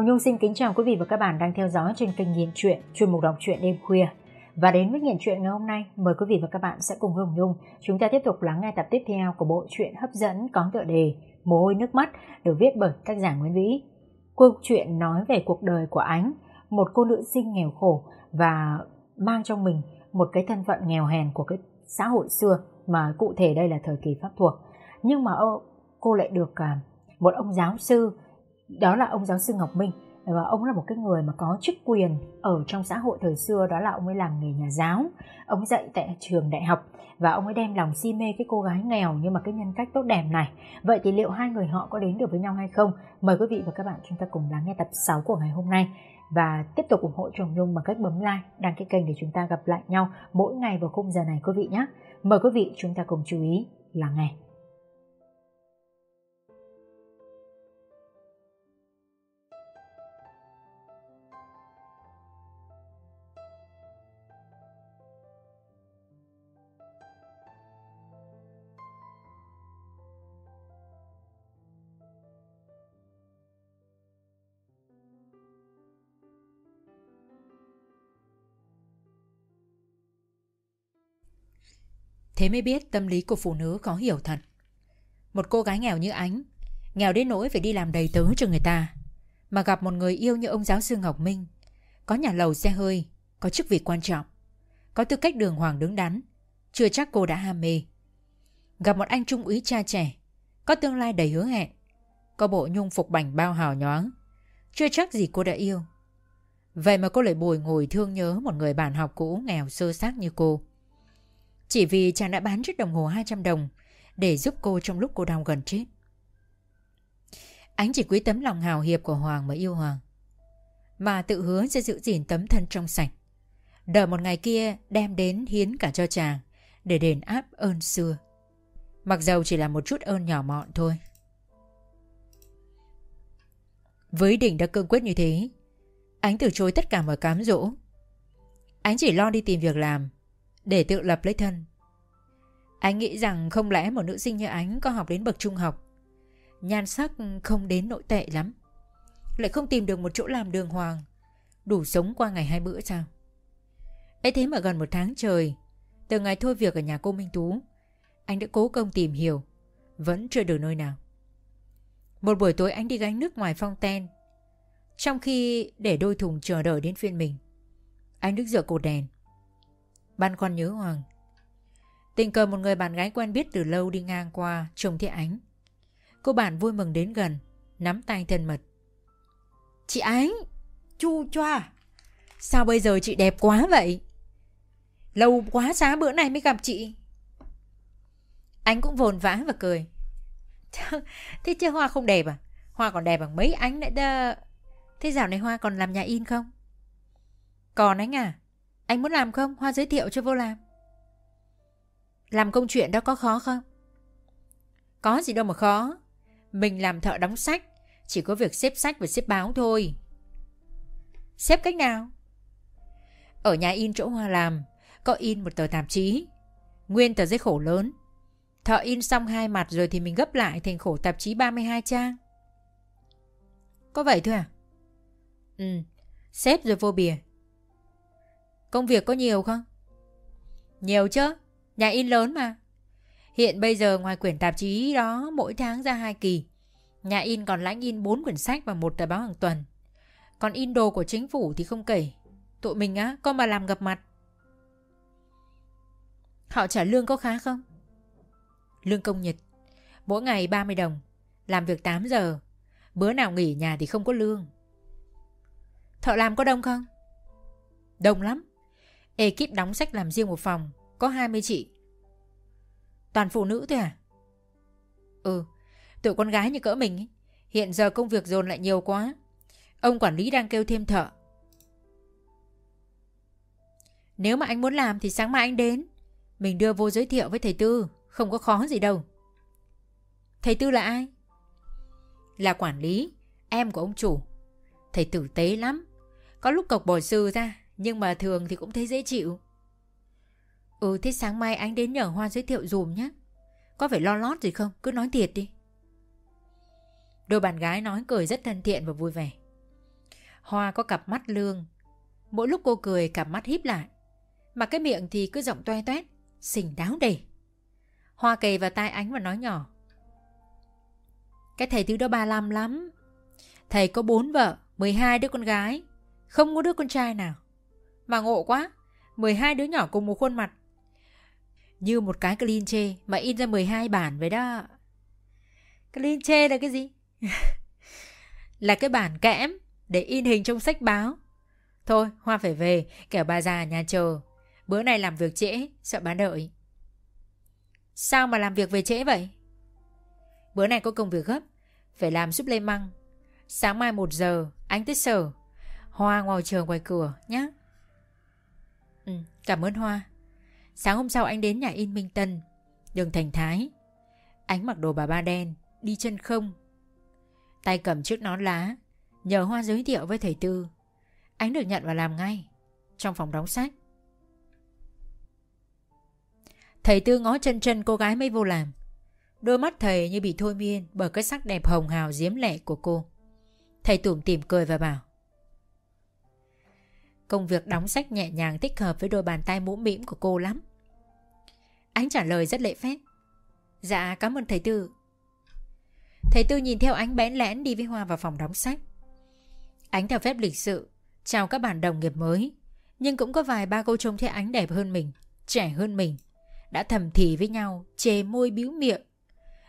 Hồng Nhung xin kính chào quý vị và các bạn đang theo dõi trên kênh Nghiện chuyện chuyên mục đọc truyện đêm khuya. Và đến với Nghiện chuyện ngày hôm nay, mời quý vị và các bạn sẽ cùng Hồng Nhung chúng ta tiếp tục lắng nghe tập tiếp theo của bộ truyện hấp dẫn có tựa đề Mồ hôi nước mắt được viết bởi tác giả Nguyễn Vĩ. Câu chuyện nói về cuộc đời của Ánh, một cô nữ sinh nghèo khổ và mang trong mình một cái thân phận nghèo hèn của cái xã hội xưa mà cụ thể đây là thời kỳ Pháp thuộc. Nhưng mà cô lại được à, một ông giáo sư đó là ông giáo sư Ngọc Minh. Và ông là một cái người mà có chức quyền ở trong xã hội thời xưa đó là ông ấy làm nghề nhà giáo. Ông dạy tại trường đại học và ông ấy đem lòng si mê cái cô gái nghèo nhưng mà cái nhân cách tốt đẹp này. Vậy thì liệu hai người họ có đến được với nhau hay không? Mời quý vị và các bạn chúng ta cùng lắng nghe tập 6 của ngày hôm nay. Và tiếp tục ủng hộ Trồng Nhung bằng cách bấm like, đăng ký kênh để chúng ta gặp lại nhau mỗi ngày vào khung giờ này quý vị nhé. Mời quý vị chúng ta cùng chú ý lắng nghe. Thế mới biết tâm lý của phụ nữ có hiểu thật. Một cô gái nghèo như Ánh, nghèo đến nỗi phải đi làm đầy tớ cho người ta, mà gặp một người yêu như ông giáo sư Ngọc Minh, có nhà lầu xe hơi, có chức vị quan trọng, có tư cách đường hoàng đứng đắn, chưa chắc cô đã ham mê. Gặp một anh trung úy cha trẻ, có tương lai đầy hứa hẹn, có bộ nhung phục bảnh bao hào nhoáng, chưa chắc gì cô đã yêu. Vậy mà cô lại bồi ngồi thương nhớ một người bạn học cũ nghèo sơ xác như cô. Chỉ vì chàng đã bán chiếc đồng hồ 200 đồng để giúp cô trong lúc cô đau gần chết. Ánh chỉ quý tấm lòng hào hiệp của Hoàng mà yêu Hoàng. Mà tự hứa sẽ giữ gìn tấm thân trong sạch. Đợi một ngày kia đem đến hiến cả cho chàng để đền áp ơn xưa. Mặc dầu chỉ là một chút ơn nhỏ mọn thôi. Với định đã cương quyết như thế, Ánh từ chối tất cả mọi cám dỗ. Ánh chỉ lo đi tìm việc làm để tự lập lấy thân. Anh nghĩ rằng không lẽ một nữ sinh như ánh có học đến bậc trung học, nhan sắc không đến nội tệ lắm, lại không tìm được một chỗ làm đường hoàng, đủ sống qua ngày hai bữa sao? ấy thế mà gần một tháng trời, từ ngày thôi việc ở nhà cô Minh Tú, anh đã cố công tìm hiểu, vẫn chưa được nơi nào. Một buổi tối anh đi gánh nước ngoài phong ten, trong khi để đôi thùng chờ đợi đến phiên mình. Anh đứng dựa cột đèn, Băn khoăn nhớ Hoàng. Tình cờ một người bạn gái quen biết từ lâu đi ngang qua, Trông thấy Ánh. Cô bạn vui mừng đến gần, Nắm tay thân mật. Chị Ánh, Chu choa, Sao bây giờ chị đẹp quá vậy? Lâu quá giá bữa nay mới gặp chị. Anh cũng vồn vã và cười. Thế chứ Hoa không đẹp à? Hoa còn đẹp bằng mấy ánh nữa đó Thế dạo này Hoa còn làm nhà in không? Còn anh à? Anh muốn làm không? Hoa giới thiệu cho vô làm. Làm công chuyện đó có khó không? Có gì đâu mà khó. Mình làm thợ đóng sách, chỉ có việc xếp sách và xếp báo thôi. Xếp cách nào? Ở nhà in chỗ Hoa làm, có in một tờ tạp chí. Nguyên tờ giấy khổ lớn. Thợ in xong hai mặt rồi thì mình gấp lại thành khổ tạp chí 32 trang. Có vậy thôi à? Ừ, xếp rồi vô bìa. Công việc có nhiều không? Nhiều chứ, nhà in lớn mà. Hiện bây giờ ngoài quyển tạp chí đó mỗi tháng ra hai kỳ. Nhà in còn lãnh in 4 quyển sách và một tờ báo hàng tuần. Còn in đồ của chính phủ thì không kể. Tụi mình á, có mà làm gặp mặt. Họ trả lương có khá không? Lương công nhật. Mỗi ngày 30 đồng. Làm việc 8 giờ. Bữa nào nghỉ nhà thì không có lương. Thợ làm có đông không? Đông lắm. Ekip đóng sách làm riêng một phòng Có 20 chị. Toàn phụ nữ thôi à? Ừ Tụi con gái như cỡ mình ấy, Hiện giờ công việc dồn lại nhiều quá. Ông quản lý đang kêu thêm thợ. Nếu mà anh muốn làm thì sáng mai anh đến. Mình đưa vô giới thiệu với thầy Tư Không có khó gì đâu. Thầy Tư là ai? Là quản lý Em của ông chủ. Thầy tử tế lắm. Có lúc cọc bồi sư ra nhưng mà thường thì cũng thấy dễ chịu Ừ thế sáng mai anh đến nhờ Hoa giới thiệu dùm nhé Có phải lo lót gì không? Cứ nói thiệt đi Đôi bạn gái nói cười rất thân thiện và vui vẻ Hoa có cặp mắt lương. Mỗi lúc cô cười cặp mắt híp lại. Mà cái miệng thì cứ rộng toe toét, xình đáo đầy. Hoa kề vào tai ánh và nói nhỏ. Cái thầy thứ đó ba lăm lắm. Thầy có bốn vợ, 12 đứa con gái, không có đứa con trai nào. Mà ngộ quá, 12 đứa nhỏ cùng một khuôn mặt. Như một cái clean chê mà in ra 12 bản vậy đó. Clean chê là cái gì? là cái bản kẽm để in hình trong sách báo. Thôi, Hoa phải về, kẻo bà già nhà chờ. Bữa nay làm việc trễ, sợ bà đợi. Sao mà làm việc về trễ vậy? Bữa nay có công việc gấp, phải làm giúp Lê Măng. Sáng mai một giờ, anh tới sở. Hoa ngồi chờ ngoài cửa nhé. Ừ, cảm ơn Hoa. Sáng hôm sau anh đến nhà in Minh Tân, đường Thành Thái. Anh mặc đồ bà ba đen, đi chân không. Tay cầm chiếc nón lá, nhờ Hoa giới thiệu với thầy Tư. Anh được nhận và làm ngay, trong phòng đóng sách. Thầy Tư ngó chân chân cô gái mới vô làm. Đôi mắt thầy như bị thôi miên bởi cái sắc đẹp hồng hào diếm lệ của cô. Thầy tủm tỉm cười và bảo Công việc đóng sách nhẹ nhàng thích hợp với đôi bàn tay mũm mĩm của cô lắm. Anh trả lời rất lễ phép. Dạ cảm ơn thầy Tư. Thầy Tư nhìn theo ánh bén lẽn đi với Hoa vào phòng đóng sách. Ánh theo phép lịch sự, chào các bạn đồng nghiệp mới. Nhưng cũng có vài ba cô trông thấy ánh đẹp hơn mình, trẻ hơn mình. Đã thầm thì với nhau, chê môi biếu miệng.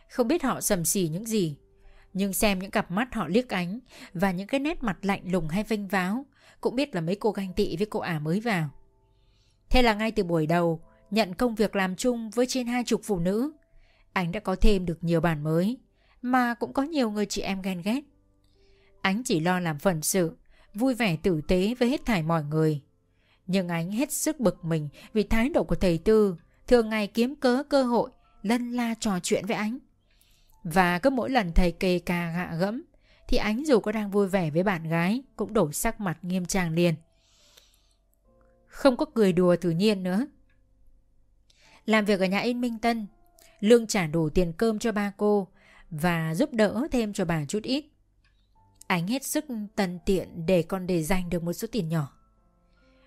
Không biết họ sầm xì những gì. Nhưng xem những cặp mắt họ liếc ánh và những cái nét mặt lạnh lùng hay vênh váo cũng biết là mấy cô ganh tị với cô ả mới vào. Thế là ngay từ buổi đầu, nhận công việc làm chung với trên hai chục phụ nữ, anh đã có thêm được nhiều bạn mới, mà cũng có nhiều người chị em ghen ghét. Anh chỉ lo làm phần sự, vui vẻ tử tế với hết thải mọi người. Nhưng anh hết sức bực mình vì thái độ của thầy Tư thường ngày kiếm cớ cơ hội lân la trò chuyện với anh. Và cứ mỗi lần thầy kề cà gạ gẫm thì ánh dù có đang vui vẻ với bạn gái cũng đổi sắc mặt nghiêm trang liền. Không có cười đùa tự nhiên nữa. Làm việc ở nhà in Minh Tân, lương trả đủ tiền cơm cho ba cô và giúp đỡ thêm cho bà chút ít. Ánh hết sức tần tiện để con để dành được một số tiền nhỏ.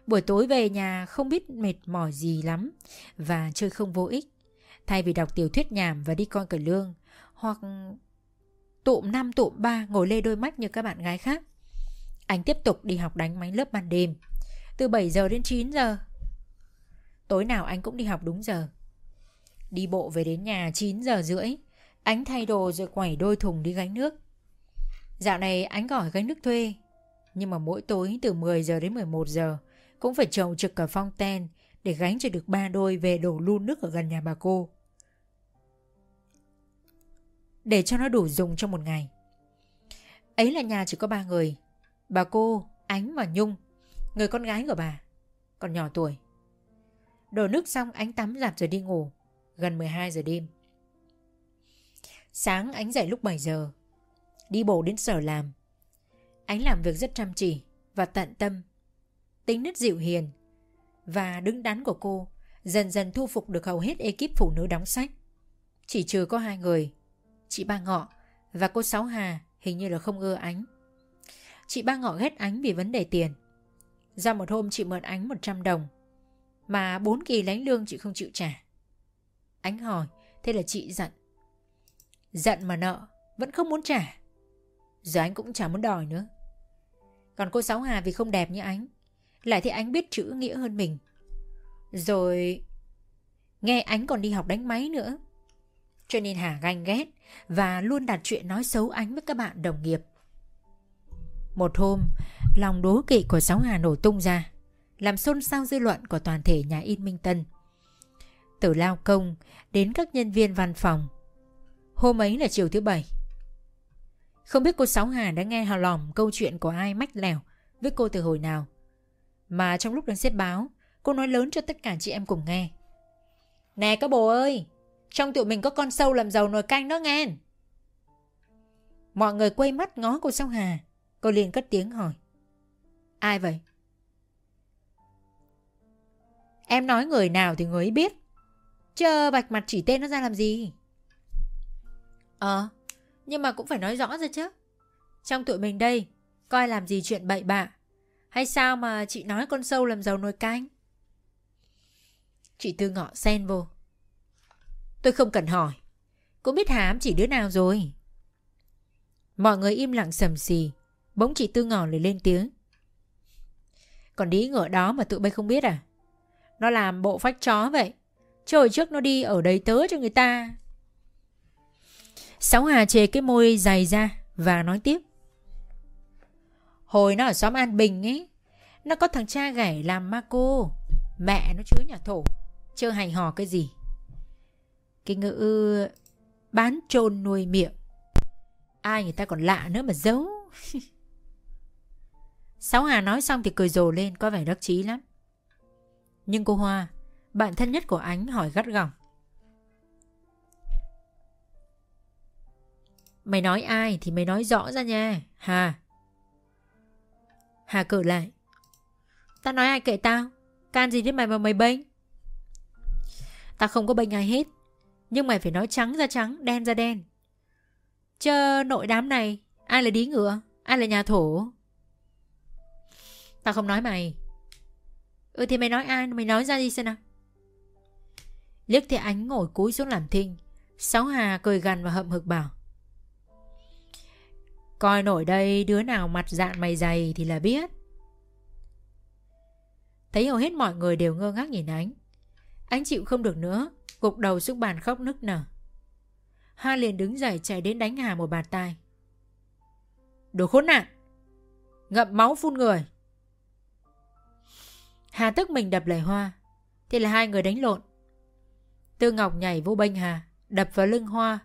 Buổi tối về nhà không biết mệt mỏi gì lắm và chơi không vô ích. Thay vì đọc tiểu thuyết nhảm và đi coi cờ lương hoặc tụm năm tụm ba ngồi lê đôi mắt như các bạn gái khác. Anh tiếp tục đi học đánh máy lớp ban đêm từ 7 giờ đến 9 giờ. Tối nào anh cũng đi học đúng giờ. Đi bộ về đến nhà 9 giờ rưỡi, anh thay đồ rồi quẩy đôi thùng đi gánh nước. Dạo này anh gọi gánh nước thuê, nhưng mà mỗi tối từ 10 giờ đến 11 giờ cũng phải trầu trực cả phong ten để gánh cho được ba đôi về đổ luôn nước ở gần nhà bà cô để cho nó đủ dùng trong một ngày. Ấy là nhà chỉ có ba người, bà cô, Ánh và Nhung, người con gái của bà, còn nhỏ tuổi. Đổ nước xong Ánh tắm giặt rồi đi ngủ, gần 12 giờ đêm. Sáng Ánh dậy lúc 7 giờ, đi bộ đến sở làm. Ánh làm việc rất chăm chỉ và tận tâm, tính nết dịu hiền và đứng đắn của cô dần dần thu phục được hầu hết ekip phụ nữ đóng sách. Chỉ trừ có hai người Chị ba ngọ và cô Sáu Hà hình như là không ưa ánh. Chị ba ngọ ghét ánh vì vấn đề tiền. Ra một hôm chị mượn ánh 100 đồng mà bốn kỳ lánh lương chị không chịu trả. Ánh hỏi, thế là chị giận. Giận mà nợ, vẫn không muốn trả. Giờ anh cũng chẳng muốn đòi nữa. Còn cô Sáu Hà vì không đẹp như ánh, lại thì ánh biết chữ nghĩa hơn mình. Rồi nghe ánh còn đi học đánh máy nữa. Cho nên Hà ganh ghét và luôn đặt chuyện nói xấu ánh với các bạn đồng nghiệp. Một hôm, lòng đố kỵ của Sáu Hà nổ tung ra, làm xôn xao dư luận của toàn thể nhà in Minh Tân. Từ lao công đến các nhân viên văn phòng. Hôm ấy là chiều thứ bảy. Không biết cô Sáu Hà đã nghe hào lòm câu chuyện của ai mách lèo với cô từ hồi nào. Mà trong lúc đang xếp báo, cô nói lớn cho tất cả chị em cùng nghe. Nè các bồ ơi, trong tụi mình có con sâu làm giàu nồi canh đó nghe. Mọi người quay mắt ngó cô Song Hà. Cô liền cất tiếng hỏi. Ai vậy? Em nói người nào thì người ấy biết. Chờ bạch mặt chỉ tên nó ra làm gì? Ờ Nhưng mà cũng phải nói rõ ra chứ. Trong tụi mình đây, Coi làm gì chuyện bậy bạ. Hay sao mà chị nói con sâu làm giàu nồi canh? Chị Tư ngọ sen vô. Tôi không cần hỏi. Cũng biết hám chỉ đứa nào rồi? Mọi người im lặng sầm xì. Bỗng chị Tư ngỏ lời lên tiếng. Còn đĩ ngựa đó mà tụi bay không biết à? Nó làm bộ phách chó vậy. Trời trước nó đi ở đây tớ cho người ta. Sáu Hà chề cái môi dày ra Và nói tiếp. Hồi nó ở xóm An Bình ấy, Nó có thằng cha gảy làm ma cô. Mẹ nó chứa nhà thổ. Chơi hành hò cái gì. Cái ngữ Bán trôn nuôi miệng. Ai người ta còn lạ nữa mà giấu. Sáu Hà nói xong thì cười rồ lên, Có vẻ đắc chí lắm. Nhưng cô Hoa, Bạn thân nhất của ánh hỏi gắt gỏng. Mày nói ai thì mày nói rõ ra nha, Hà. Hà cử lại. Tao nói ai kệ tao? Can gì đến mày mà mày bênh? Tao không có bênh ai hết. Nhưng mày phải nói trắng ra trắng, Đen ra đen. Chờ nội đám này, Ai là đí ngựa, Ai là nhà thổ? Tao không nói mày. Ừ thì mày nói ai? Mày nói ra đi xem nào. Liếc thấy ánh ngồi cúi xuống làm thinh, Sáu Hà cười gần và hậm hực bảo. Coi nổi đây, đứa nào mặt dạn mày dày thì là biết. Thấy hầu hết mọi người đều ngơ ngác nhìn ánh. Anh chịu không được nữa. Gục đầu xuống bàn khóc nức nở. Ha liền đứng dậy chạy đến đánh Hà một bàn tay Đồ khốn nạn! Ngậm máu phun người! Hà tức mình đập lại Hoa. Thì là hai người đánh lộn. Tư Ngọc nhảy vô bênh Hà, Đập vào lưng Hoa.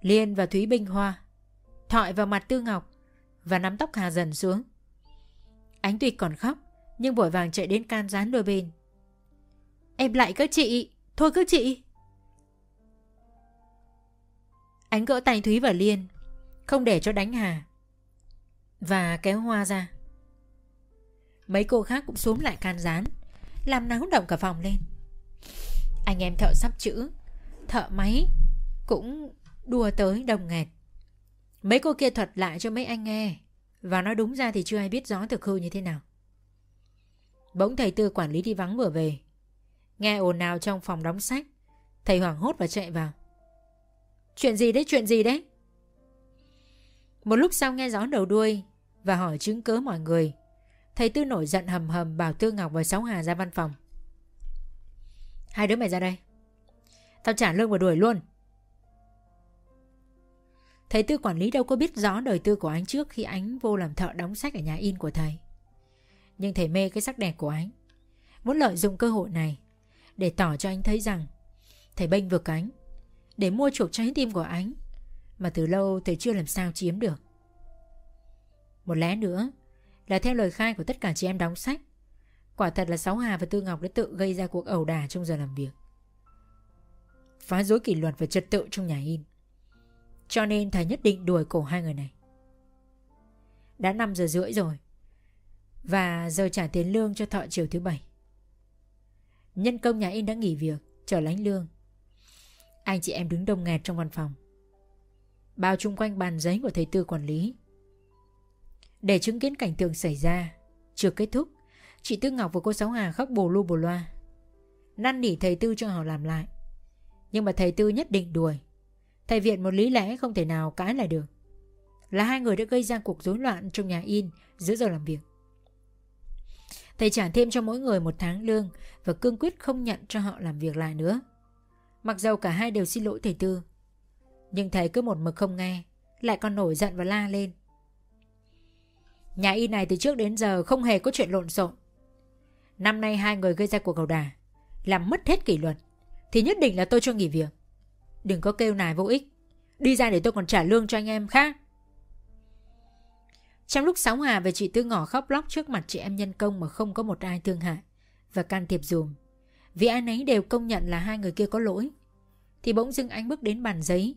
Liên và Thúy binh Hoa. Thọi vào mặt Tư Ngọc Và nắm tóc Hà dần xuống. Ánh Tuyệt còn khóc, Nhưng vội vàng chạy đến can gián đôi bên. Em lại các chị! Thôi cứ chị. Ánh gỡ tay Thúy và Liên, Không để cho đánh Hà, Và kéo Hoa ra. Mấy cô khác cũng xuống lại can gián, Làm náo động cả phòng lên. Anh em thợ sắp chữ, Thợ máy Cũng đua tới đồng nghẹt. Mấy cô kia thuật lại cho mấy anh nghe, Và nói đúng ra thì chưa ai biết rõ thực hư như thế nào. Bỗng thầy tư quản lý đi vắng vừa về Nghe ồn nào trong phòng đóng sách. Thầy hoảng hốt và chạy vào. Chuyện gì đấy, chuyện gì đấy? Một lúc sau nghe rõ đầu đuôi Và hỏi chứng cớ mọi người. Thầy tư nổi giận hầm hầm bảo Tư Ngọc và Sáu Hà ra văn phòng. Hai đứa mày ra đây. Tao trả lương và đuổi luôn. Thầy tư quản lý đâu có biết rõ đời tư của anh trước khi anh vô làm thợ đóng sách ở nhà in của thầy. Nhưng thầy mê cái sắc đẹp của anh. Muốn lợi dụng cơ hội này để tỏ cho anh thấy rằng thầy bênh vực ánh để mua chuộc trái tim của ánh mà từ lâu thầy chưa làm sao chiếm được. Một lẽ nữa là theo lời khai của tất cả chị em đóng sách, quả thật là Sáu Hà và Tư Ngọc đã tự gây ra cuộc ẩu đả trong giờ làm việc. Phá rối kỷ luật và trật tự trong nhà in. Cho nên thầy nhất định đuổi cổ hai người này Đã 5 giờ rưỡi rồi Và giờ trả tiền lương cho thọ chiều thứ bảy Nhân công nhà in đã nghỉ việc, Chờ lánh lương. Anh chị em đứng đông nghẹt trong văn phòng. Bao chung quanh bàn giấy của thầy tư quản lý. Để chứng kiến cảnh tượng xảy ra, Chưa kết thúc, Chị Tư Ngọc và cô Sáu Hà khóc bồ lu bồ loa. Năn nỉ thầy Tư cho họ làm lại. Nhưng mà thầy Tư nhất định đuổi. Thầy viện một lý lẽ không thể nào cãi lại được. Là hai người đã gây ra cuộc rối loạn trong nhà in giữa giờ làm việc. Thầy trả thêm cho mỗi người một tháng lương Và cương quyết không nhận cho họ làm việc lại nữa. Mặc dầu cả hai đều xin lỗi thầy Tư, Nhưng thầy cứ một mực không nghe, Lại còn nổi giận và la lên. Nhà y này từ trước đến giờ không hề có chuyện lộn xộn. Năm nay hai người gây ra cuộc cầu đà Làm mất hết kỷ luật, Thì nhất định là tôi cho nghỉ việc. Đừng có kêu nài vô ích. Đi ra để tôi còn trả lương cho anh em khác. Trong lúc Sáu Hà và chị Tư Ngỏ khóc lóc trước mặt chị em nhân công mà không có một ai thương hại và can thiệp dùm. Vì ai nấy đều công nhận là hai người kia có lỗi. Thì bỗng dưng anh bước đến bàn giấy.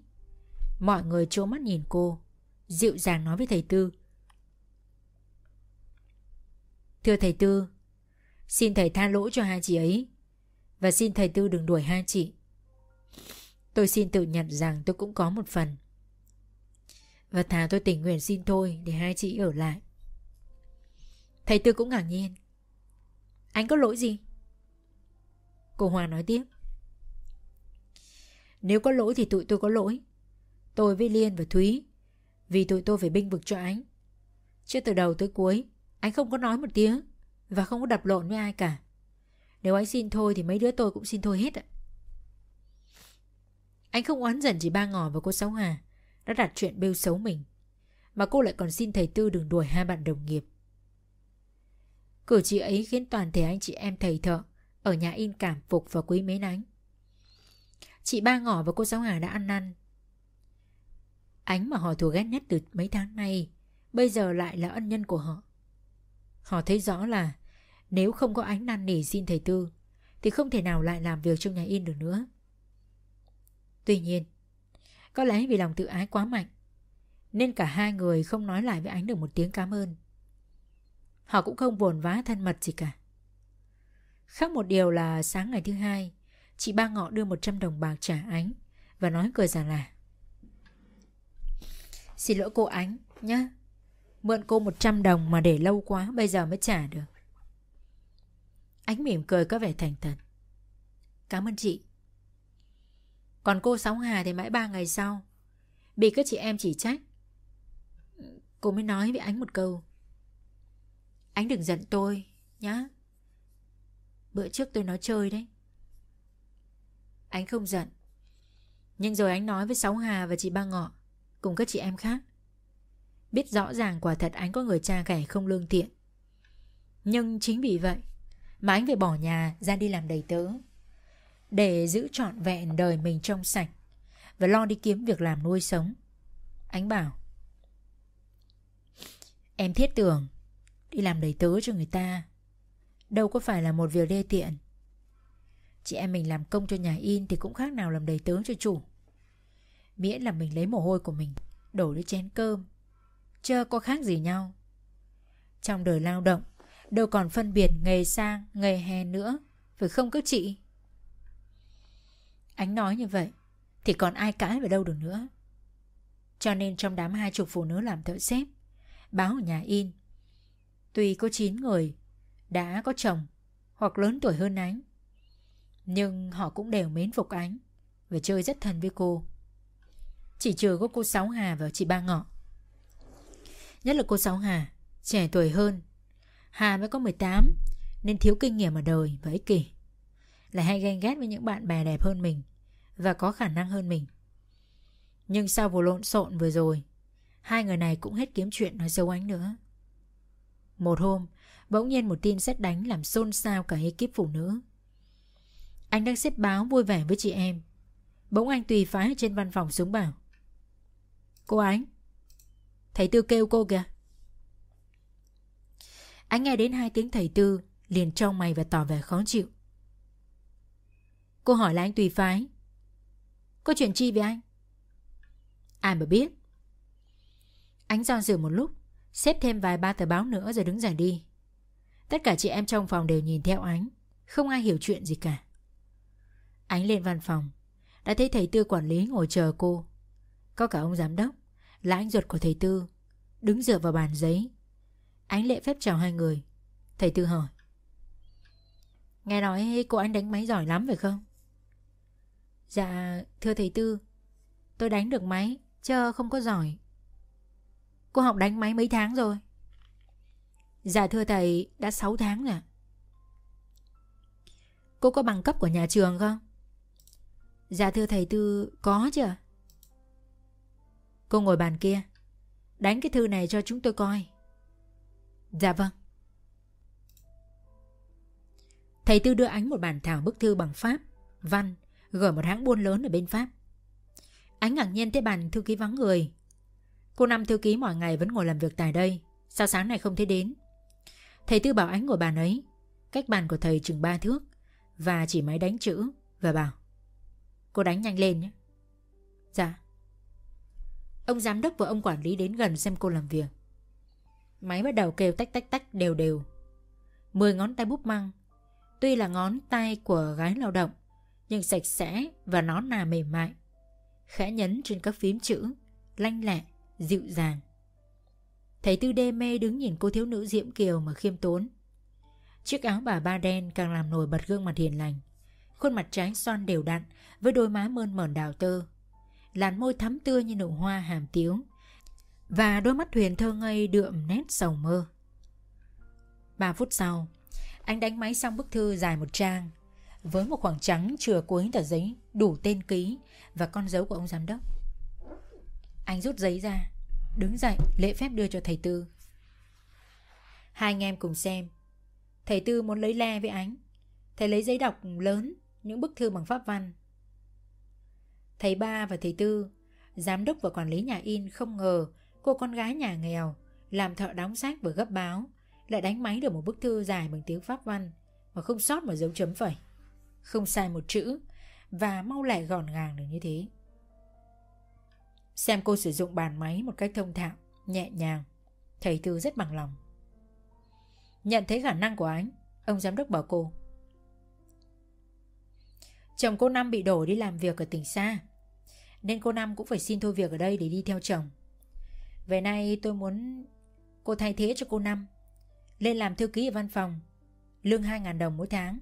Mọi người trố mắt nhìn cô, Dịu dàng nói với thầy Tư. Thưa thầy Tư, Xin thầy tha lỗi cho hai chị ấy Và xin thầy Tư đừng đuổi hai chị. Tôi xin tự nhận rằng tôi cũng có một phần. Và thà tôi tình nguyện xin thôi để hai chị ở lại. Thầy Tư cũng ngạc nhiên. Anh có lỗi gì? Cô Hoa nói tiếp. Nếu có lỗi thì tụi tôi có lỗi. Tôi với Liên và Thúy. Vì tụi tôi phải binh vực cho anh. Chứ từ đầu tới cuối, anh không có nói một tiếng. Và không có đập lộn với ai cả. Nếu anh xin thôi thì mấy đứa tôi cũng xin thôi hết ạ. Anh không oán giận chỉ ba ngò và cô Sáu Hà đã đặt chuyện bêu xấu mình. Mà cô lại còn xin thầy Tư đừng đuổi hai bạn đồng nghiệp. Cử chỉ ấy khiến toàn thể anh chị em thầy thợ ở nhà in cảm phục và quý mến ánh. Chị ba ngỏ và cô giáo Hà đã ăn năn. Ánh mà họ thù ghét nhất từ mấy tháng nay, bây giờ lại là ân nhân của họ. Họ thấy rõ là nếu không có ánh năn nỉ xin thầy Tư, thì không thể nào lại làm việc trong nhà in được nữa. Tuy nhiên, có lẽ vì lòng tự ái quá mạnh, nên cả hai người không nói lại với ánh được một tiếng cảm ơn. Họ cũng không buồn vã thân mật gì cả. Khác một điều là sáng ngày thứ hai, chị ba ngọ đưa 100 đồng bạc trả ánh và nói cười rằng là Xin lỗi cô Ánh nhá. Mượn cô 100 đồng mà để lâu quá bây giờ mới trả được. Ánh mỉm cười có vẻ thành thật. Cảm ơn chị. Còn cô Sáu Hà thì mãi ba ngày sau. Bị các chị em chỉ trách. Cô mới nói với Ánh một câu. Ánh đừng giận tôi, nhá. Bữa trước tôi nói chơi đấy. Ánh không giận. Nhưng rồi ánh nói với Sáu Hà và chị Ba Ngọ, Cùng các chị em khác. Biết rõ ràng quả thật ánh có người cha kẻ không lương thiện. Nhưng chính vì vậy Mà anh phải bỏ nhà ra đi làm đầy tớ. Để giữ trọn vẹn đời mình trong sạch Và lo đi kiếm việc làm nuôi sống. Ánh bảo, Em thiết tưởng Đi làm đầy tớ cho người ta. Đâu có phải là một việc đê tiện. Chị em mình làm công cho nhà in Thì cũng khác nào làm đầy tớ cho chủ. Miễn là mình lấy mồ hôi của mình, Đổ lên chén cơm. Chơ có khác gì nhau. Trong đời lao động, Đâu còn phân biệt nghề sang, Nghề hè nữa. Phải không các chị? Ánh nói như vậy Thì còn ai cãi vào đâu được nữa Cho nên trong đám hai chục phụ nữ làm thợ xếp Báo ở nhà in Tuy có 9 người đã có chồng hoặc lớn tuổi hơn Ánh. Nhưng họ cũng đều mến phục Ánh và chơi rất thân với cô. Chỉ trừ có cô Sáu Hà và chị Ba Ngọ. Nhất là cô Sáu Hà, trẻ tuổi hơn. Hà mới có 18 nên thiếu kinh nghiệm ở đời và ích kỷ. Lại hay ganh ghét với những bạn bè đẹp hơn mình và có khả năng hơn mình. Nhưng sau vụ lộn xộn vừa rồi, hai người này cũng hết kiếm chuyện nói xấu Ánh nữa. Một hôm, bỗng nhiên một tin xét đánh làm xôn xao cả ekip phụ nữ. Anh đang xếp báo vui vẻ với chị em. Bỗng anh tùy phái trên văn phòng xuống bảo. Cô Ánh, thầy Tư kêu cô kìa. Anh nghe đến hai tiếng thầy Tư, liền trong mày và tỏ vẻ khó chịu. Cô hỏi là anh tùy phái. Có chuyện chi với anh? Ai mà biết. Anh do dự một lúc, Xếp thêm vài ba tờ báo nữa rồi đứng dậy đi Tất cả chị em trong phòng đều nhìn theo ánh, Không ai hiểu chuyện gì cả Ánh lên văn phòng, Đã thấy thầy Tư quản lý ngồi chờ cô Có cả ông giám đốc, Là anh ruột của thầy Tư, Đứng dựa vào bàn giấy Ánh lễ phép chào hai người Thầy Tư hỏi Nghe nói cô anh đánh máy giỏi lắm phải không? Dạ thưa thầy Tư. Tôi đánh được máy Chờ không có giỏi. Cô học đánh máy mấy tháng rồi? Dạ thưa thầy, đã 6 tháng rồi Cô có bằng cấp của nhà trường không? Dạ thưa thầy Tư, có chứ Cô ngồi bàn kia Đánh cái thư này cho chúng tôi coi. Dạ vâng. Thầy Tư đưa ánh một bản thảo bức thư bằng Pháp Văn Gửi một hãng buôn lớn ở bên Pháp. Ánh ngạc nhiên thấy bàn thư ký vắng người. Cô Năm thư ký mọi ngày vẫn ngồi làm việc tại đây, Sao sáng nay không thấy đến? Thầy Tư bảo ánh ngồi bàn ấy, Cách bàn của thầy chừng ba thước, Và chỉ máy đánh chữ, Và bảo, Cô đánh nhanh lên nhé. Dạ. Ông giám đốc và ông quản lý đến gần xem cô làm việc. Máy bắt đầu kêu tách tách tách, đều đều. Mười ngón tay búp măng. Tuy là ngón tay của gái lao động nhưng sạch sẽ và nó nà mềm mại Khẽ nhấn trên các phím chữ Lanh lẹ dịu dàng. Thầy Tư đê mê đứng nhìn cô thiếu nữ diễm kiều mà khiêm tốn. Chiếc áo bà ba đen càng làm nổi bật gương mặt hiền lành. Khuôn mặt trái xoan đều đặn với đôi má mơn mởn đào tơ. Làn môi thắm tươi như nụ hoa hàm tiếu. Và đôi mắt huyền thơ ngây đượm nét sầu mơ. Ba phút sau, anh đánh máy xong bức thư dài một trang với một khoảng trắng chừa cuối tờ giấy đủ tên ký và con dấu của ông giám đốc. Anh rút giấy ra, đứng dậy lễ phép đưa cho thầy Tư. Hai anh em cùng xem. Thầy Tư muốn lấy le với ánh. Thầy lấy giấy đọc lớn những bức thư bằng pháp văn. Thầy ba và thầy Tư, giám đốc và quản lý nhà in không ngờ cô con gái nhà nghèo làm thợ đóng sách vừa gấp báo lại đánh máy được một bức thư dài bằng tiếng pháp văn mà không sót một dấu chấm phẩy không sai một chữ và mau lẹ gọn gàng được như thế. Xem cô sử dụng bàn máy một cách thông thạo, nhẹ nhàng, thầy Tư rất bằng lòng. Nhận thấy khả năng của anh, ông giám đốc bảo cô. Chồng cô Năm bị đổ đi làm việc ở tỉnh xa, nên cô Năm cũng phải xin thôi việc ở đây để đi theo chồng. Về nay tôi muốn cô thay thế cho cô Năm, lên làm thư ký ở văn phòng, lương 2.000 đồng mỗi tháng.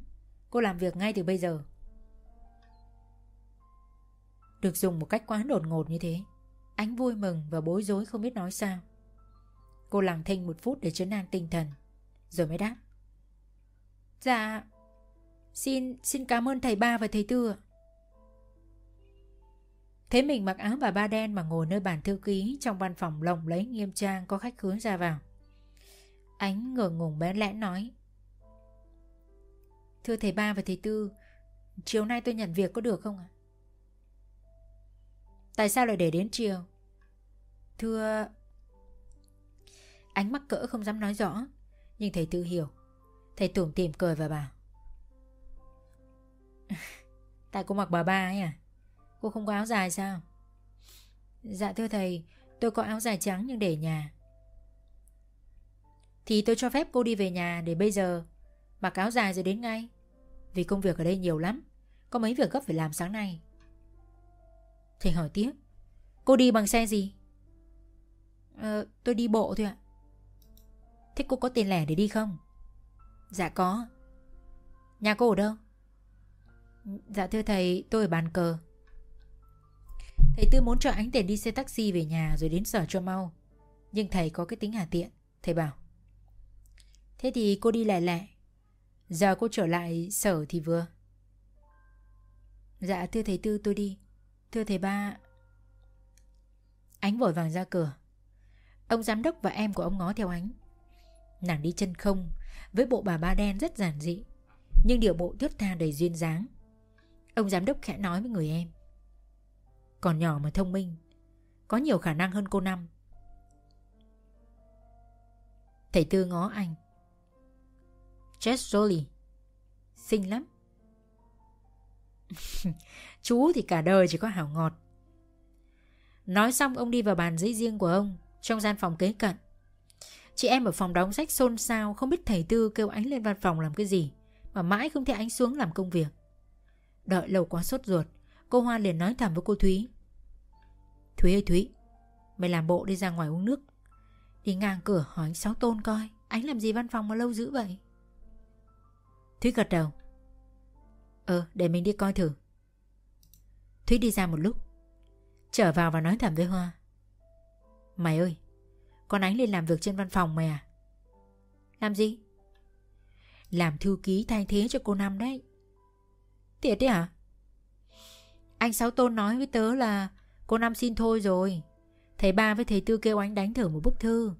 Cô làm việc ngay từ bây giờ. Được dùng một cách quá đột ngột như thế Ánh vui mừng và bối rối không biết nói sao. Cô lặng thinh một phút để chấn an tinh thần, Rồi mới đáp. Dạ Xin xin cảm ơn thầy ba và thầy tư Thế mình mặc áo bà ba đen mà ngồi nơi bàn thư ký Trong văn phòng lồng lấy nghiêm trang có khách khứa ra vào. Ánh ngờ ngùng bé lẽ nói Thưa thầy ba và thầy tư, Chiều nay tôi nhận việc có được không ạ? Tại sao lại để đến chiều? Thưa... Ánh mắc cỡ không dám nói rõ, Nhưng thầy tư hiểu Thầy tủm tìm cười và bảo Tại cô mặc bà ba ấy à? Cô không có áo dài sao? Dạ thưa thầy, Tôi có áo dài trắng nhưng để nhà Thì tôi cho phép cô đi về nhà Để bây giờ Mặc áo dài rồi đến ngay vì công việc ở đây nhiều lắm, Có mấy việc gấp phải làm sáng nay. Thầy hỏi tiếp, Cô đi bằng xe gì? Ờ tôi đi bộ thôi ạ. Thế cô có tiền lẻ để đi không? Dạ có. Nhà cô ở đâu? Dạ thưa thầy, tôi ở bàn cờ. Thầy Tư muốn cho ánh tiền đi xe taxi về nhà rồi đến sở cho mau. Nhưng thầy có cái tính hà tiện. Thầy bảo, Thế thì cô đi lẻ lẻ Giờ cô trở lại sở thì vừa. Dạ thưa thầy Tư, tôi đi. Thưa thầy ba. Ánh vội vàng ra cửa. Ông giám đốc và em của ông ngó theo ánh. Nàng đi chân không, Với bộ bà ba đen rất giản dị, Nhưng điệu bộ thướt tha đầy duyên dáng. Ông giám đốc khẽ nói với người em. Còn nhỏ mà thông minh, Có nhiều khả năng hơn cô Năm. Thầy Tư ngó anh Jess Jolie. Xinh lắm. Chú thì cả đời chỉ có hảo ngọt. Nói xong, ông đi vào bàn giấy riêng của ông, Trong gian phòng kế cận. Chị em ở phòng đóng sách xôn xao, Không biết thầy Tư kêu ánh lên văn phòng làm cái gì, Mà mãi không thấy ánh xuống làm công việc. Đợi lâu quá sốt ruột, Cô Hoa liền nói thầm với cô Thúy. Thúy ơi Thúy, Mày làm bộ đi ra ngoài uống nước. Đi ngang cửa hỏi anh Sáu Tôn coi, Ánh làm gì văn phòng mà lâu dữ vậy? Thúy gật đầu. Ờ để mình đi coi thử. Thúy đi ra một lúc. Trở vào và nói thầm với Hoa. Mày ơi, Con ánh lên làm việc trên văn phòng mày à? Làm gì? Làm thư ký thay thế cho cô Năm đấy. Tiệt đấy hả? Anh Sáu Tôn nói với tớ là Cô Năm xin thôi rồi. Thầy ba với thầy tư kêu anh đánh thử một bức thư.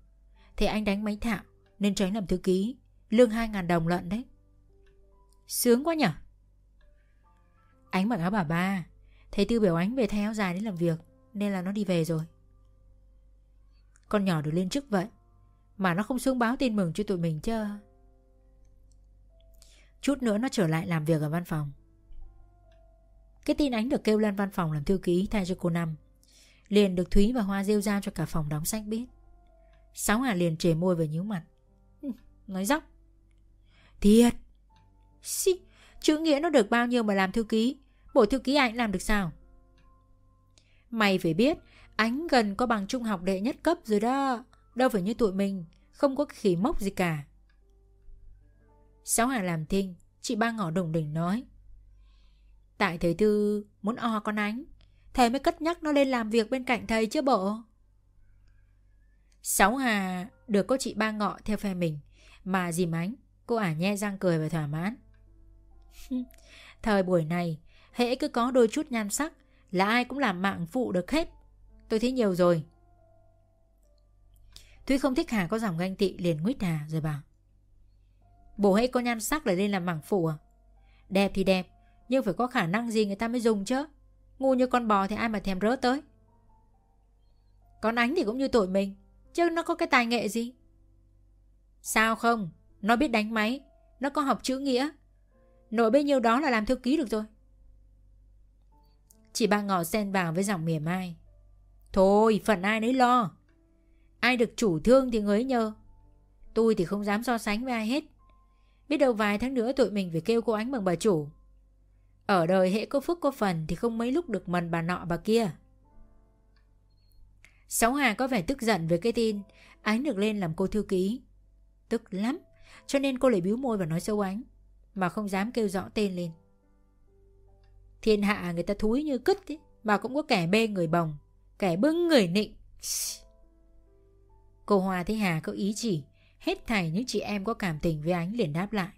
Thì anh đánh máy thạo, Nên tránh làm thư ký. Lương 2.000 đồng lận đấy. Sướng quá nhở? Ánh mặc áo bà ba Thầy Tư biểu ánh về thay áo dài đến làm việc, Nên là nó đi về rồi. Con nhỏ được lên chức vậy, Mà nó không xuống báo tin mừng cho tụi mình chứ. Chút nữa nó trở lại làm việc ở văn phòng. Cái tin ánh được kêu lên văn phòng làm thư ký thay cho cô Năm, Liền được Thúy và Hoa rêu ra cho cả phòng đóng sách biết Sáu Hà liền trề môi và nhíu mặt. Nói dốc Thiệt Xì, chữ nghĩa nó được bao nhiêu mà làm thư ký? Bộ thư ký anh làm được sao? Mày phải biết Ánh gần có bằng trung học đệ nhất cấp rồi đó. Đâu phải như tụi mình Không có khỉ mốc gì cả. Sáu Hà làm thinh Chị ba ngỏ đồng đỉnh nói. Tại thầy Tư muốn o con ánh Thầy mới cất nhắc nó lên làm việc bên cạnh thầy chứ bộ. Sáu Hà được có chị ba ngọ theo phe mình Mà dìm ánh Cô ả nhe răng cười và thỏa mãn. Thời buổi này, Hễ cứ có đôi chút nhan sắc Là ai cũng làm mạng phụ được hết. Tôi thấy nhiều rồi. Thúy không thích Hà có dòng ganh tị liền nguyết Hà rồi bảo, Bố hễ có nhan sắc là lên làm mạng phụ à? Đẹp thì đẹp, Nhưng phải có khả năng gì người ta mới dùng chứ? Ngu như con bò thì ai mà thèm rớ tới? Con ánh thì cũng như tội mình, Chứ nó có cái tài nghệ gì? Sao không? Nó biết đánh máy, Nó có học chữ nghĩa Nội bấy nhiêu đó là làm thư ký được rồi. Chị ba ngỏ xen vào với giọng mỉa mai. Thôi, phần ai nấy lo. Ai được chủ thương thì người ấy nhờ. Tôi thì không dám so sánh với ai hết. Biết đâu vài tháng nữa tụi mình phải kêu cô ánh bằng bà chủ. Ở đời hệ có phúc có phần Thì không mấy lúc được mần bà nọ bà kia. Sáu Hà có vẻ tức giận về cái tin Ánh được lên làm cô thư ký. Tức lắm, Cho nên cô lại biếu môi và nói xấu ánh. Mà không dám kêu rõ tên lên. Thiên hạ người ta thúi như cứt ấy, Mà cũng có kẻ bê người bồng Kẻ bưng người nịnh. Cô Hoa thấy Hà có ý chỉ Hết thảy những chị em có cảm tình với ánh liền đáp lại.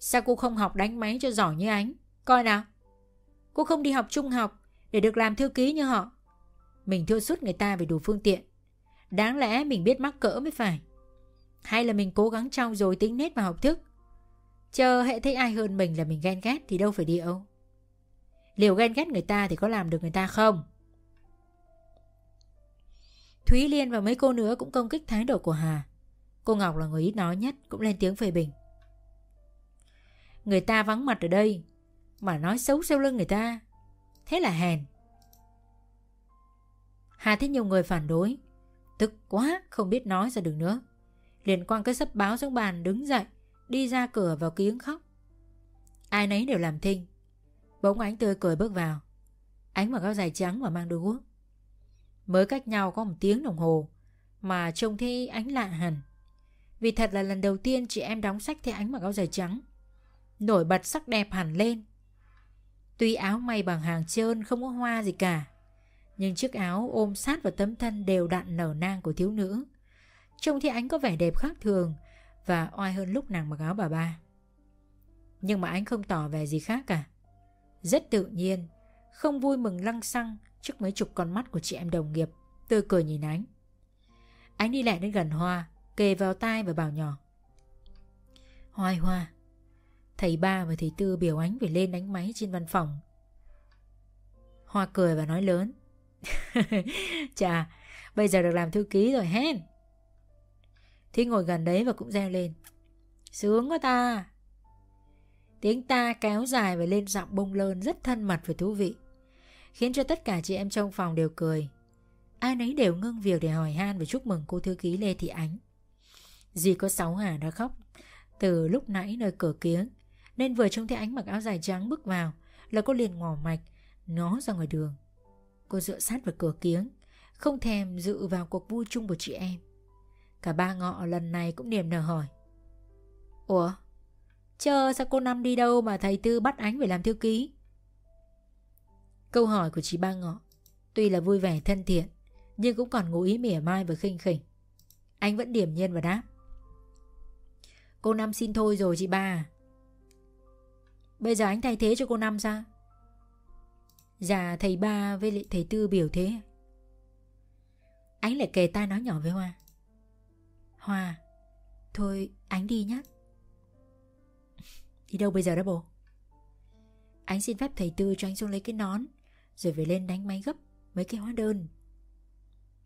Sao cô không học đánh máy cho giỏi như ánh? Coi nào. Cô không đi học trung học Để được làm thư ký như họ. Mình thua suốt người ta về đủ phương tiện. Đáng lẽ mình biết mắc cỡ mới phải. Hay là mình cố gắng trau rồi tính nết và học thức Chờ hệ thấy ai hơn mình là mình ghen ghét Thì đâu phải điệu Liệu Liều ghen ghét người ta thì có làm được người ta không Thúy Liên và mấy cô nữa cũng công kích thái độ của Hà. Cô Ngọc là người ít nói nhất, cũng lên tiếng phê bình. Người ta vắng mặt ở đây, mà nói xấu sau lưng người ta. Thế là hèn. Hà thấy nhiều người phản đối. Tức quá, không biết nói ra được nữa. Liền quăng cái sấp báo xuống bàn đứng dậy đi ra cửa vào kiếng khóc. Ai nấy đều làm thinh. Bỗng ánh tươi cười bước vào. Ánh mặc áo dài trắng và mang đôi guốc. Mới cách nhau có một tiếng đồng hồ, Mà trông thấy ánh lạ hẳn Vì thật là lần đầu tiên chị em đóng sách thấy ánh mặc áo dài trắng Nổi bật sắc đẹp hẳn lên Tuy áo may bằng hàng trơn không có hoa gì cả, Nhưng chiếc áo ôm sát vào tấm thân đều đặn nở nang của thiếu nữ Trông thấy ánh có vẻ đẹp khác thường và oai hơn lúc nàng mặc áo bà ba. Nhưng mà anh không tỏ vẻ gì khác cả. Rất tự nhiên, Không vui mừng lăng xăng trước mấy chục con mắt của chị em đồng nghiệp, tươi cười nhìn ánh ánh đi lại đến gần hoa, kề vào tai và bảo nhỏ. Hoài hoa, thầy ba và thầy tư biểu ánh phải lên đánh máy trên văn phòng. Hoa cười và nói lớn. Chà, bây giờ được làm thư ký rồi hen Thúy ngồi gần đấy và cũng reo lên Sướng quá ta Tiếng ta kéo dài và lên giọng bông lơn rất thân mật và thú vị khiến cho tất cả chị em trong phòng đều cười. Ai nấy đều ngưng việc để hỏi han và chúc mừng cô thư ký Lê Thị Ánh. Dì có sáu Hà đã khóc từ lúc nãy nơi cửa kiếng, nên vừa trông thấy Ánh mặc áo dài trắng bước vào là cô liền ngỏ mạch, nó ra ngoài đường. Cô dựa sát vào cửa kiếng, không thèm dự vào cuộc vui chung của chị em. Cả ba ngọ lần này cũng niềm nở hỏi. Ủa? Chờ sao cô Năm đi đâu mà thầy Tư bắt Ánh về làm thư ký? Câu hỏi của chị Ba Ngọ Tuy là vui vẻ thân thiện, Nhưng cũng còn ngụ ý mỉa mai và khinh khỉnh Anh vẫn điểm nhiên và đáp Cô Năm xin thôi rồi chị ba Bây giờ anh thay thế cho cô Năm sao Dạ thầy ba với lại thầy tư biểu thế Anh lại kề tai nói nhỏ với Hoa Hoa. Thôi anh đi nhé Đi đâu bây giờ đó bố? Anh xin phép thầy tư cho anh xuống lấy cái nón rồi về lên đánh máy gấp mấy cái hóa đơn.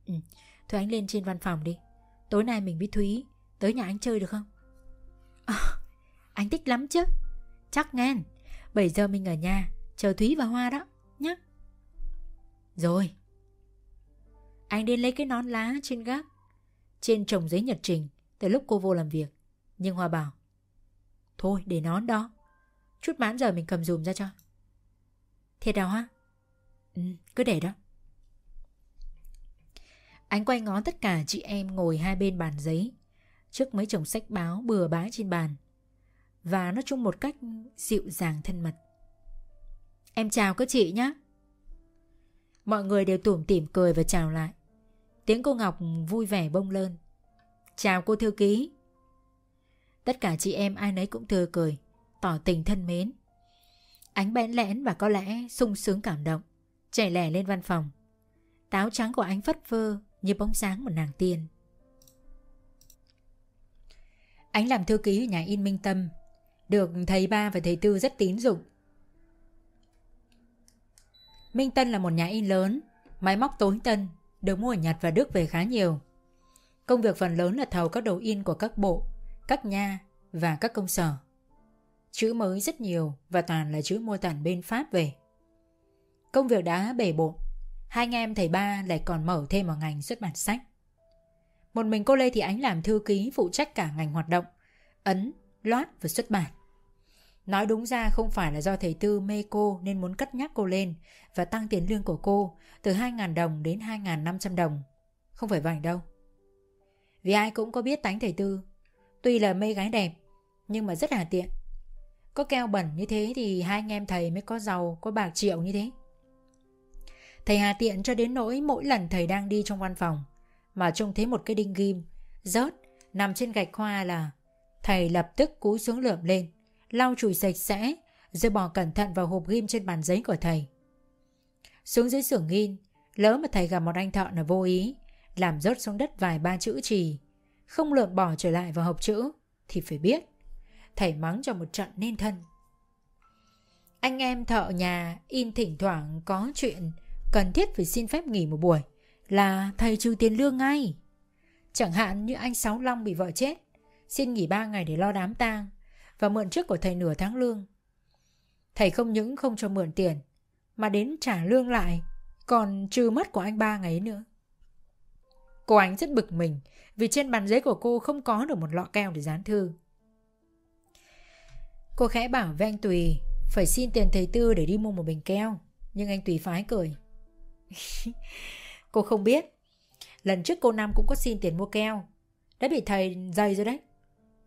Ừ. Thôi anh lên trên văn phòng đi. Tối nay mình với Thúy Tới nhà anh chơi được không? À, Anh thích lắm chứ. Chắc ngang 7 giờ mình ở nhà Chờ Thúy và Hoa đó nhá. Rồi. Anh đến lấy cái nón lá trên gác trên chồng giấy nhật trình Từ lúc cô vô làm việc. Nhưng Hoa bảo Thôi để nón đó. Chút mãn giờ mình cầm dùm ra cho. Thiệt à đâu ha Ừ, cứ để đó. Anh quay ngó tất cả chị em ngồi hai bên bàn giấy Trước mấy chồng sách báo bừa bãi trên bàn Và nói chung một cách dịu dàng thân mật. Em chào các chị nhé Mọi người đều tủm tỉm cười và chào lại. Tiếng cô Ngọc vui vẻ bông lên. Chào cô thư ký. Tất cả chị em ai nấy cũng thưa cười, Tỏ tình thân mến. Ánh bẽn lẽn và có lẽ sung sướng cảm động Chảy lẻ lên văn phòng. Táo trắng của ánh phất phơ Như bóng sáng một nàng tiên. Ánh làm thư ký ở nhà in Minh Tâm, Được thầy ba và thầy tư rất tín dụng. Minh Tân là một nhà in lớn, Máy móc tối tân. Được mua ở Nhật và Đức về khá nhiều. Công việc phần lớn là thầu các đầu in của các bộ Các nha và các công sở. Chữ mới rất nhiều Và toàn là chữ mua tản bên Pháp về. Công việc đã bể bộn. Hai anh em thầy ba lại còn mở thêm một ngành xuất bản sách. Một mình cô Lê thì Ánh làm thư ký phụ trách cả ngành hoạt động Ấn, loát và xuất bản. Nói đúng ra không phải là do thầy Tư mê cô nên muốn cất nhắc cô lên và tăng tiền lương của cô từ 2.000 đồng đến 2.500 đồng. Không phải vậy đâu. Vì ai cũng có biết tánh thầy Tư. Tuy là mê gái đẹp nhưng mà rất hà tiện. Có keo bẩn như thế thì hai anh em thầy mới có giàu, có bạc triệu như thế. Thầy Hà tiện cho đến nỗi mỗi lần thầy đang đi trong văn phòng mà trông thấy một cái đinh ghim rớt nằm trên gạch hoa là thầy lập tức cúi xuống lượm lên lau chùi sạch sẽ rồi bỏ cẩn thận vào hộp ghim trên bàn giấy của thầy. Xuống dưới xưởng in, lỡ mà thầy gặp một anh thợ là vô ý, làm rớt xuống đất vài ba chữ trì, không lượn bỏ trở lại vào hộp chữ, thì phải biết, thầy mắng cho một trận nên thân. Anh em thợ nhà in thỉnh thoảng có chuyện cần thiết phải xin phép nghỉ một buổi là thầy trừ tiền lương ngay. Chẳng hạn như anh Sáu Long bị vợ chết, xin nghỉ ba ngày để lo đám tang và mượn trước của thầy nửa tháng lương. Thầy không những không cho mượn tiền, mà đến trả lương lại, còn trừ mất của anh ba ngày nữa. Cô ánh rất bực mình vì trên bàn giấy của cô không có được một lọ keo để dán thư. Cô khẽ bảo với anh Tùy phải xin tiền thầy Tư để đi mua một bình keo, nhưng anh Tùy phái cười. cô không biết, lần trước cô nam cũng có xin tiền mua keo, đã bị thầy dày rồi đấy.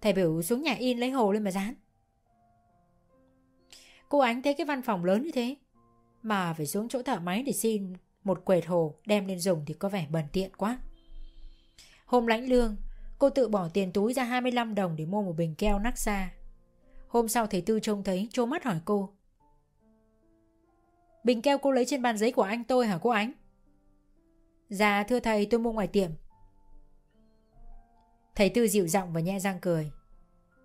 Thầy biểu xuống nhà in lấy hồ lên mà dán. Cô ánh thấy cái văn phòng lớn như thế, Mà phải xuống chỗ thợ máy để xin Một quệt hồ đem lên dùng thì có vẻ bẩn tiện quá. Hôm lãnh lương, Cô tự bỏ tiền túi ra 25 đồng để mua một bình keo nắc xa Hôm sau thầy Tư trông thấy, trố mắt hỏi cô. Bình keo cô lấy trên bàn giấy của anh tôi hả cô Ánh? Dạ thưa thầy, tôi mua ngoài tiệm. Thầy Tư dịu giọng và nhẹ răng cười.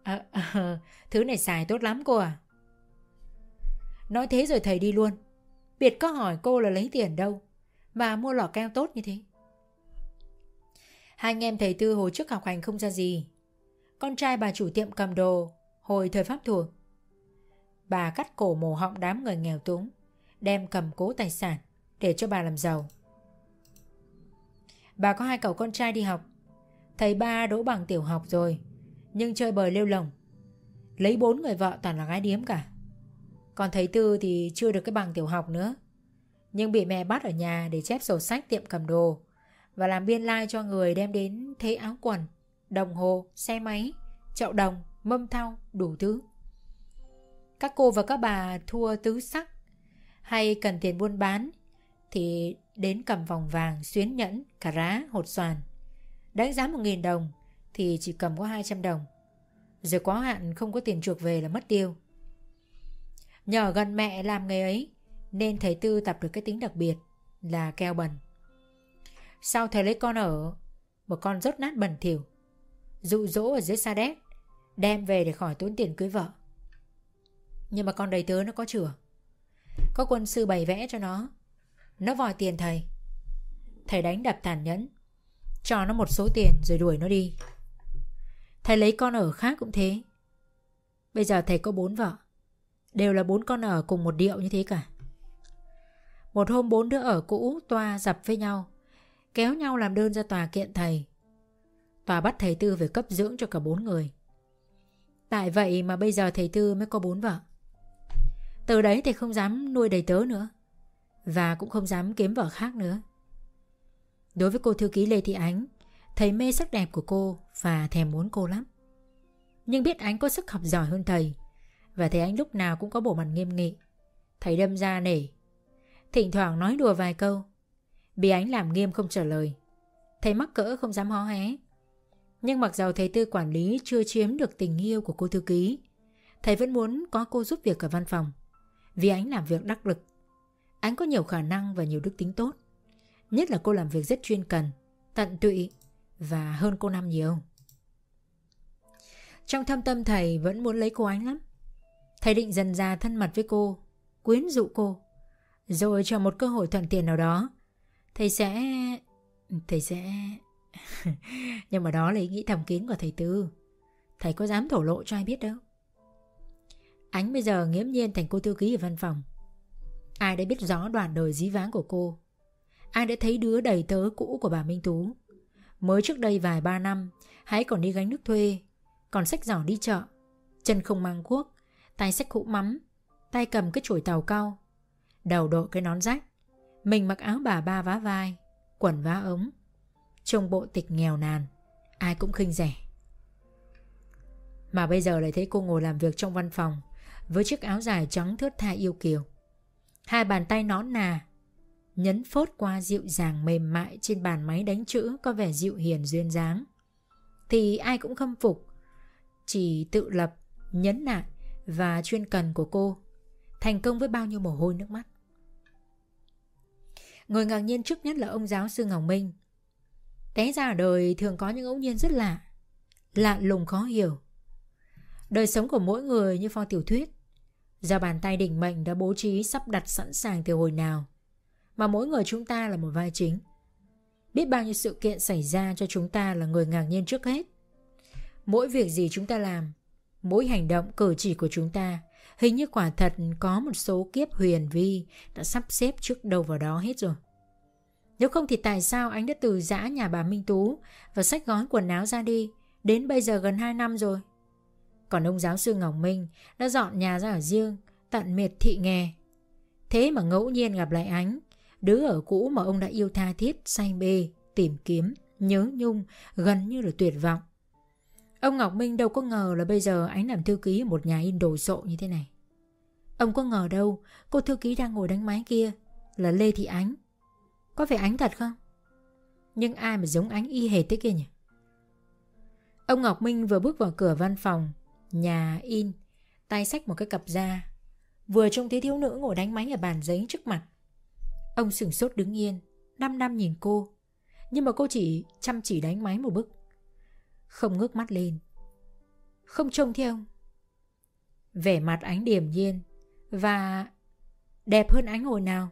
À, à, thứ này xài tốt lắm cô à? Nói thế rồi thầy đi luôn. Biệt có hỏi cô là lấy tiền đâu mà mua lò keo tốt như thế. Hai anh em thầy Tư hồi trước học hành không ra gì. Con trai bà chủ tiệm cầm đồ hồi thời Pháp thuộc. Bà cắt cổ mổ họng đám người nghèo túng, đem cầm cố tài sản để cho bà làm giàu. Bà có hai cậu con trai đi học Thầy ba đỗ bằng tiểu học rồi Nhưng chơi bời lêu lồng. Lấy bốn người vợ toàn là gái điếm cả. Còn thầy Tư thì chưa được cái bằng tiểu học nữa. Nhưng bị mẹ bắt ở nhà để chép sổ sách tiệm cầm đồ Và làm biên lai like cho người đem đến thế áo quần Đồng hồ, xe máy, chậu đồng, mâm thau, đủ thứ. Các cô và các bà thua tứ sắc. Hay cần tiền buôn bán Thì đến cầm vòng vàng, xuyến nhẫn, cà rá, hột xoàn. Đánh giá 1.000 đồng Thì chỉ cầm có 200 đồng. Rồi quá hạn không có tiền chuộc về là mất tiêu. Nhờ gần mẹ làm nghề ấy Nên thầy Tư tập được cái tính đặc biệt Là keo bẩn. Sau thầy lấy con ở, Một con rốt nát bẩn thỉu, Dụ dỗ ở dưới sa đét Đem về để khỏi tốn tiền cưới vợ. Nhưng mà con đầy tớ nó có chửa Có quân sư bày vẽ cho nó. Nó vòi tiền thầy. Thầy đánh đập tàn nhẫn cho nó một số tiền rồi đuổi nó đi. Thầy lấy con ở khác cũng thế. Bây giờ thầy có bốn vợ. Đều là bốn con ở cùng một điệu như thế cả. Một hôm bốn đứa ở cũ toa dập với nhau, Kéo nhau làm đơn ra tòa kiện thầy. Tòa bắt thầy Tư về cấp dưỡng cho cả bốn người. Tại vậy mà bây giờ thầy Tư mới có bốn vợ. Từ đấy thầy không dám nuôi đầy tớ nữa, Và cũng không dám kiếm vợ khác nữa. Đối với cô thư ký Lê Thị Ánh, Thầy mê sắc đẹp của cô Và thèm muốn cô lắm. Nhưng biết Ánh có sức học giỏi hơn thầy, Và thầy Ánh lúc nào cũng có bộ mặt nghiêm nghị. Thầy đâm ra nể. Thỉnh thoảng nói đùa vài câu. Bị Ánh làm nghiêm không trả lời. Thầy mắc cỡ không dám hó hé. Nhưng mặc dầu thầy tư quản lý Chưa chiếm được tình yêu của cô thư ký, Thầy vẫn muốn có cô giúp việc ở văn phòng. Vì Ánh làm việc đắc lực. Ánh có nhiều khả năng và nhiều đức tính tốt. Nhất là cô làm việc rất chuyên cần, Tận tụy Và hơn cô Năm nhiều. Trong thâm tâm thầy vẫn muốn lấy cô Ánh lắm. Thầy định dần ra thân mật với cô, Quyến dụ cô. Rồi cho một cơ hội thuận tiện nào đó, Thầy sẽ... Thầy sẽ... Nhưng mà đó là ý nghĩ thầm kín của thầy Tư. Thầy có dám thổ lộ cho ai biết đâu. Ánh bây giờ nghiễm nhiên thành cô thư ký ở văn phòng. Ai đã biết rõ đoạn đời dí váng của cô Ai đã thấy đứa đầy tớ cũ của bà Minh Tú? Mới trước đây vài ba năm, Hãy còn đi gánh nước thuê, Còn sách giỏ đi chợ. Chân không mang cuốc Tay sách hũ mắm, Tay cầm cái chổi tàu cao Đầu đội cái nón rách, Mình mặc áo bà ba vá vai, Quần vá ống. Trông bộ tịch nghèo nàn, Ai cũng khinh rẻ. Mà bây giờ lại thấy cô ngồi làm việc trong văn phòng, Với chiếc áo dài trắng thướt tha yêu kiều. Hai bàn tay nón nà Nhấn phốt qua dịu dàng mềm mại Trên bàn máy đánh chữ Có vẻ dịu hiền duyên dáng. Thì ai cũng khâm phục Chỉ tự lập, nhấn nại Và chuyên cần của cô Thành công với bao nhiêu mồ hôi nước mắt. Người ngạc nhiên trước nhất là ông giáo sư Ngọc Minh. Té ra ở đời thường có những ngẫu nhiên rất lạ Lạ lùng khó hiểu. Đời sống của mỗi người như phong tiểu thuyết. Do bàn tay đỉnh mệnh đã bố trí sắp đặt sẵn sàng từ hồi nào. Mà mỗi người chúng ta là một vai chính. Biết bao nhiêu sự kiện xảy ra cho chúng ta là người ngạc nhiên trước hết. Mỗi việc gì chúng ta làm Mỗi hành động cử chỉ của chúng ta Hình như quả thật có một số kiếp huyền vi Đã sắp xếp trước đầu vào đó hết rồi. Nếu không thì tại sao anh đã từ giã nhà bà Minh Tú Và sách gói quần áo ra đi Đến bây giờ gần 2 năm rồi? Còn ông giáo sư Ngọc Minh đã dọn nhà ra ở riêng, tận miệt thị nghè. Thế mà ngẫu nhiên gặp lại ánh, đứa ở cũ mà ông đã yêu tha thiết, say mê, tìm kiếm, nhớ nhung, gần như là tuyệt vọng. Ông Ngọc Minh đâu có ngờ là bây giờ ánh làm thư ký một nhà in đồ sộ như thế này. Ông có ngờ đâu cô thư ký đang ngồi đánh máy kia là Lê Thị Ánh. Có phải Ánh thật không? Nhưng ai mà giống Ánh y hệt thế kia nhỉ? Ông Ngọc Minh vừa bước vào cửa văn phòng nhà in, tay xách một cái cặp da. Vừa trông thấy thiếu nữ ngồi đánh máy ở bàn giấy trước mặt. Ông sửng sốt đứng yên, năm năm nhìn cô. Nhưng mà cô chỉ chăm chỉ đánh máy một bức. Không ngước mắt lên. Không trông theo. Vẻ mặt ánh điềm nhiên và đẹp hơn ánh hồi nào.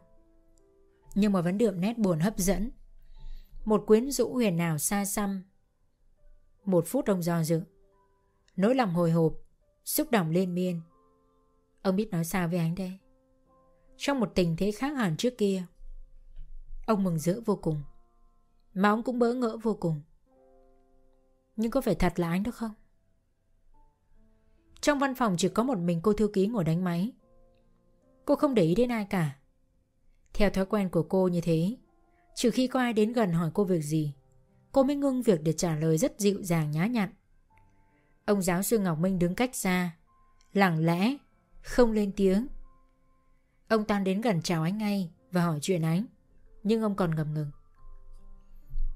Nhưng mà vẫn đượm nét buồn hấp dẫn. Một quyến rũ huyền nào xa xăm. Một phút ông do dự. Nỗi lòng hồi hộp Xúc động lên miên Ông biết nói sao với anh đây Trong một tình thế khác hẳn trước kia Ông mừng rỡ vô cùng. Mà ông cũng bỡ ngỡ vô cùng. Nhưng có phải thật là anh đó không? Trong văn phòng chỉ có một mình cô thư ký ngồi đánh máy. Cô không để ý đến ai cả. Theo thói quen của cô như thế, Trừ khi có ai đến gần hỏi cô việc gì, Cô mới ngưng việc để trả lời rất dịu dàng nhã nhặn. Ông giáo sư Ngọc Minh đứng cách xa, Lặng lẽ, Không lên tiếng. Ông tan đến gần chào anh ngay Và hỏi chuyện anh. Nhưng ông còn ngầm ngừng.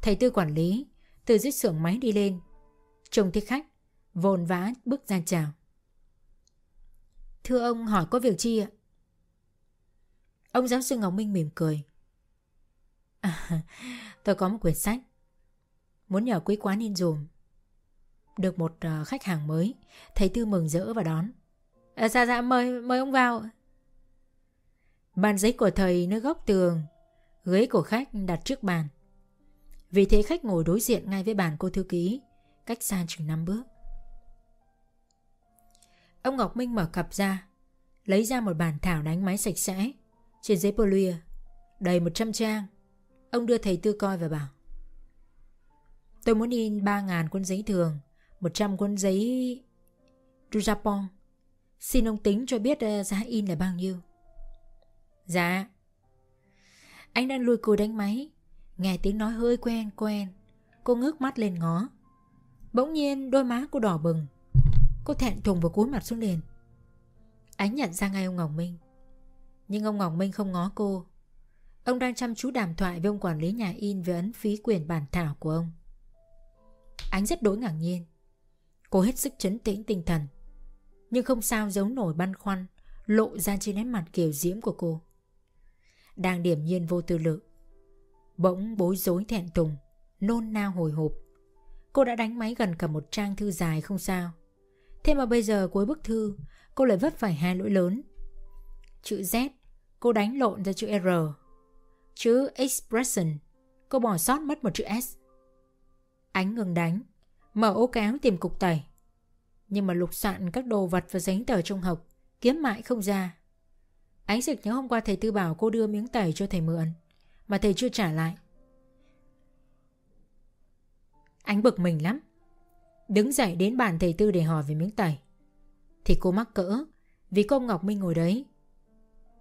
Thầy tư quản lý Từ dưới xưởng máy đi lên. Trông thấy khách Vồn vã bước ra chào. Thưa ông hỏi có việc chi ạ? Ông giáo sư Ngọc Minh mỉm cười. À, Tôi có một quyển sách. Muốn nhờ quý quán in dùm. Được một uh, khách hàng mới. Thầy Tư mừng rỡ và đón. À, Dạ dạ mời mời ông vào Bàn giấy của thầy nơi góc tường. Ghế của khách đặt trước bàn. Vì thế khách ngồi đối diện ngay với bàn cô thư ký, Cách xa chừng năm bước. Ông Ngọc Minh mở cặp ra, Lấy ra một bản thảo đánh máy sạch sẽ. Trên giấy polia, Đầy 100 trang. Ông đưa thầy Tư coi và bảo, Tôi muốn in 3.000 cuốn giấy thường 100 cuốn giấy Japon. Xin ông tính cho biết ờ, giá in là bao nhiêu? Dạ. Anh đang lùi cùi đánh máy. Nghe tiếng nói hơi quen quen. Cô ngước mắt lên ngó. Bỗng nhiên, đôi má cô đỏ bừng. Cô thẹn thùng và cúi mặt xuống liền Ánh nhận ra ngay ông Ngọc Minh. Nhưng ông Ngọc Minh không ngó cô. Ông đang chăm chú đàm thoại với ông quản lý nhà in về ấn phí quyền bản thảo của ông. Ánh rất đối ngạc nhiên. Cô hết sức chấn tĩnh tinh thần. Nhưng không sao giấu nổi băn khoăn, Lộ ra trên nét mặt kiểu diễm của cô. Đang điểm nhiên vô tư lự. Bỗng bối rối thẹn thùng, Nôn nao hồi hộp. Cô đã đánh máy gần cả một trang thư dài không sao. Thế mà bây giờ cuối bức thư, Cô lại vấp phải hai lỗi lớn. Chữ Z, Cô đánh lộn ra chữ R. Chữ expression, Cô bỏ sót mất một chữ S. Ánh ngừng đánh, Mở ô cáo tìm cục tẩy. Nhưng mà lục soạn các đồ vật và giấy tờ trong hộp Kiếm mãi không ra. Ánh sực nhớ hôm qua thầy Tư bảo cô đưa miếng tẩy cho thầy mượn, Mà thầy chưa trả lại. Ánh bực mình lắm. Đứng dậy đến bàn thầy Tư để hỏi về miếng tẩy. Thì cô mắc cỡ, Vì cô ông Ngọc Minh ngồi đấy.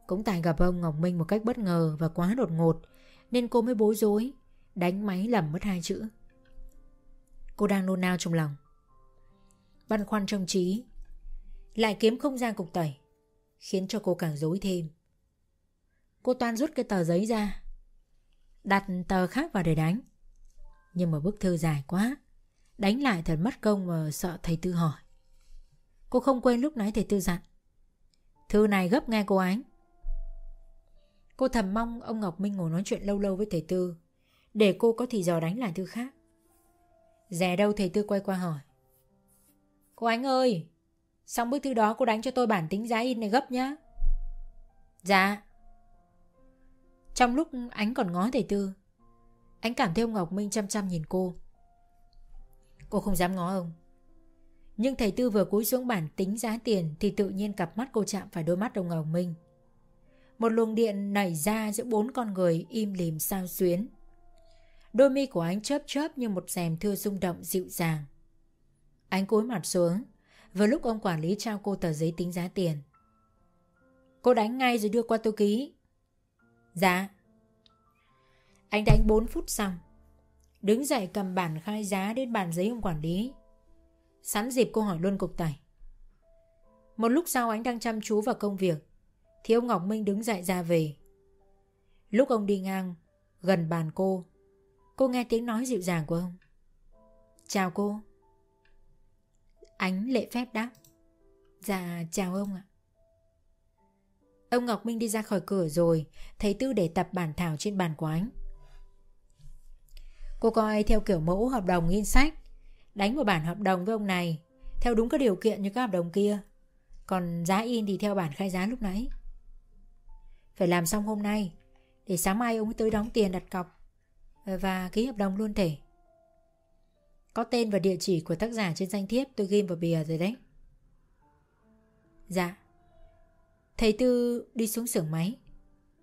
Cũng tại gặp ông Ngọc Minh một cách bất ngờ Và quá đột ngột, Nên cô mới bối rối, Đánh máy lầm mất hai chữ. Cô đang nôn nao trong lòng. Băn khoăn trong trí, Lại kiếm không ra cục tẩy. Khiến cho cô càng dối thêm. Cô toan rút cái tờ giấy ra, Đặt tờ khác vào để đánh. Nhưng mà bức thư dài quá, Đánh lại thật mất công mà sợ thầy Tư hỏi. Cô không quên lúc nãy thầy Tư dặn, Thư này gấp nghe cô Ánh. Cô thầm mong ông Ngọc Minh ngồi nói chuyện lâu lâu với thầy Tư, Để cô có thì giờ đánh lại thư khác. Rẻ đâu thầy Tư quay qua hỏi, Cô Ánh ơi Xong bức thư đó cô đánh cho tôi bản tính giá in này gấp nhá. Dạ. Trong lúc ánh còn ngó thầy Tư, Ánh cảm thấy ông Ngọc Minh chăm chăm nhìn cô. Cô không dám ngó ông. Nhưng thầy Tư vừa cúi xuống bản tính giá tiền Thì tự nhiên cặp mắt cô chạm phải đôi mắt ông Ngọc Minh. Một luồng điện nảy ra giữa bốn con người im lìm sao xuyến. Đôi mi của anh chớp chớp như một rèm thưa rung động dịu dàng. Anh cúi mặt xuống Vừa lúc ông quản lý trao cô tờ giấy tính giá tiền. Cô đánh ngay rồi đưa qua tôi ký. Dạ. Anh đánh 4 phút xong. Đứng dậy cầm bản khai giá đến bàn giấy ông quản lý. Sẵn dịp cô hỏi luôn cục tài. Một lúc sau anh đang chăm chú vào công việc, Thì ông Ngọc Minh đứng dậy ra về. Lúc ông đi ngang, Gần bàn cô Cô nghe tiếng nói dịu dàng của ông. Chào cô. Ánh lệ phép đáp. Dạ chào ông ạ. Ông Ngọc Minh đi ra khỏi cửa rồi, Thấy Tư để tập bản thảo trên bàn của ánh. Cô coi theo kiểu mẫu hợp đồng in sách, Đánh một bản hợp đồng với ông này, Theo đúng các điều kiện như các hợp đồng kia. Còn giá in thì theo bản khai giá lúc nãy. Phải làm xong hôm nay, Để sáng mai ông tới đóng tiền đặt cọc ờ, Và ký hợp đồng luôn thể. Có tên và địa chỉ của tác giả trên danh thiếp tôi ghim vào bìa rồi đấy Dạ Thầy Tư đi xuống xưởng máy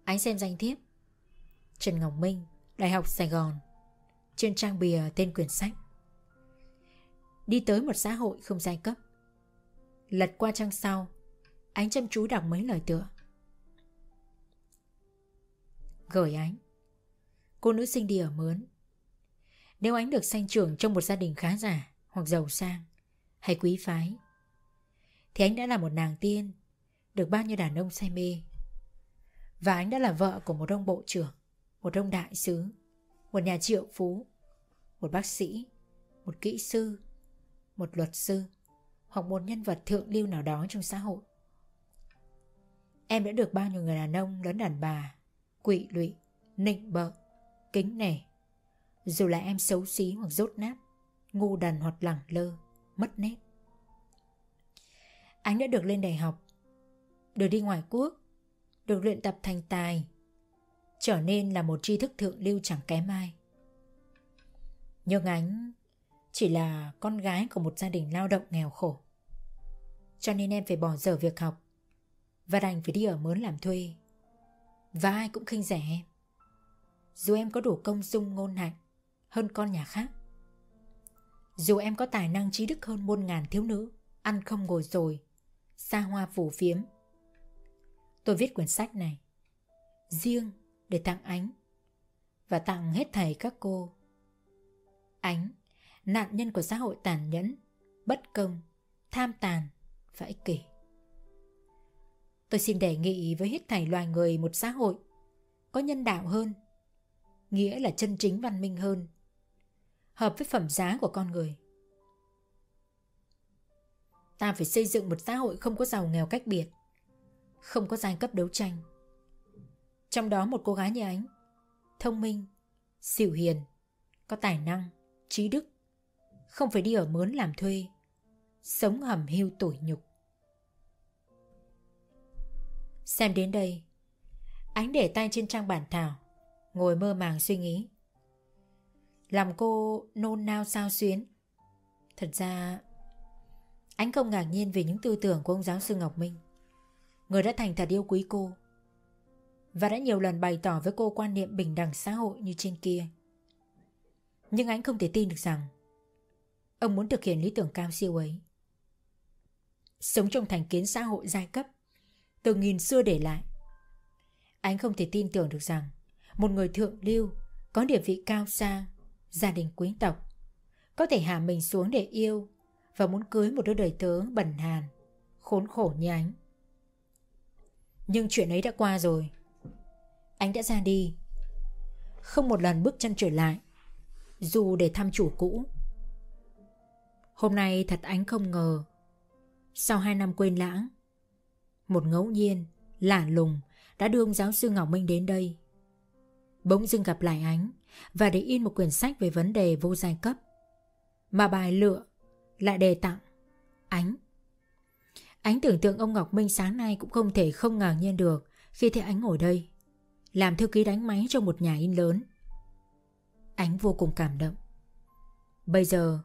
Ánh xem danh thiếp Trần Ngọc Minh Đại học Sài Gòn trên trang bìa tên quyển sách. Đi tới một xã hội không giai cấp. Lật qua trang sau, ánh chăm chú đọc mấy lời tựa. Gửi ánh. Cô nữ sinh đi ở mướn. Nếu ánh được sanh trưởng trong một gia đình khá giả hoặc giàu sang hay quý phái thì anh đã là một nàng tiên được bao nhiêu đàn ông say mê. Và anh đã là vợ của một ông bộ trưởng, một ông đại sứ một nhà triệu phú, một bác sĩ, một kỹ sư, một luật sư hoặc một nhân vật thượng lưu nào đó trong xã hội. Em đã được bao nhiêu người đàn ông lớn đàn bà, quỵ lụy, nịnh bợ, kính nể. Dù là em xấu xí hoặc rốt nát, ngu đần hoặc lẳng lơ, mất nét. Anh đã được lên đại học, được đi ngoài quốc, được luyện tập thành tài, trở nên là một tri thức thượng lưu chẳng kém ai. Nhưng anh chỉ là con gái của một gia đình lao động nghèo khổ. Cho nên em phải bỏ dở việc học và đành phải đi ở mướn làm thuê. Và ai cũng khinh rẻ em. Dù em có đủ công dung ngôn hạnh hơn con nhà khác. Dù em có tài năng trí đức hơn muôn ngàn thiếu nữ, ăn không ngồi rồi, xa hoa phủ phiếm. Tôi viết quyển sách này riêng để tặng ánh và tặng hết thầy các cô. Ánh, nạn nhân của xã hội tàn nhẫn, bất công, tham tàn và ích kỷ. Tôi xin đề nghị với hết thảy loài người một xã hội có nhân đạo hơn, nghĩa là chân chính văn minh hơn, hợp với phẩm giá của con người. Ta phải xây dựng một xã hội không có giàu nghèo cách biệt, không có giai cấp đấu tranh. Trong đó một cô gái như ánh, thông minh, xỉu hiền, có tài năng, trí đức, không phải đi ở mướn làm thuê, sống hầm hưu tủi nhục. Xem đến đây, ánh để tay trên trang bản thảo, ngồi mơ màng suy nghĩ. Làm cô nôn nao sao xuyến. Thật ra, anh không ngạc nhiên về những tư tưởng của ông giáo sư Ngọc Minh. Người đã thành thật yêu quý cô và đã nhiều lần bày tỏ với cô quan niệm bình đẳng xã hội như trên kia. Nhưng anh không thể tin được rằng ông muốn thực hiện lý tưởng cao siêu ấy. Sống trong thành kiến xã hội giai cấp từ nghìn xưa để lại. Anh không thể tin tưởng được rằng một người thượng lưu có địa vị cao xa, gia đình quý tộc, có thể hạ mình xuống để yêu và muốn cưới một đứa đời tớ bẩn hàn, khốn khổ như anh. Nhưng chuyện ấy đã qua rồi. Anh đã ra đi. Không một lần bước chân trở lại, dù để thăm chủ cũ. Hôm nay thật anh không ngờ, sau hai năm quên lãng, một ngẫu nhiên, lạ lùng đã đưa ông giáo sư Ngọc Minh đến đây. Bỗng dưng gặp lại ánh và để in một quyển sách về vấn đề vô giai cấp. Mà bài lựa lại đề tặng ánh. Ánh tưởng tượng ông Ngọc Minh sáng nay cũng không thể không ngạc nhiên được khi thấy ánh ngồi đây, làm thư ký đánh máy trong một nhà in lớn. Ánh vô cùng cảm động. Bây giờ,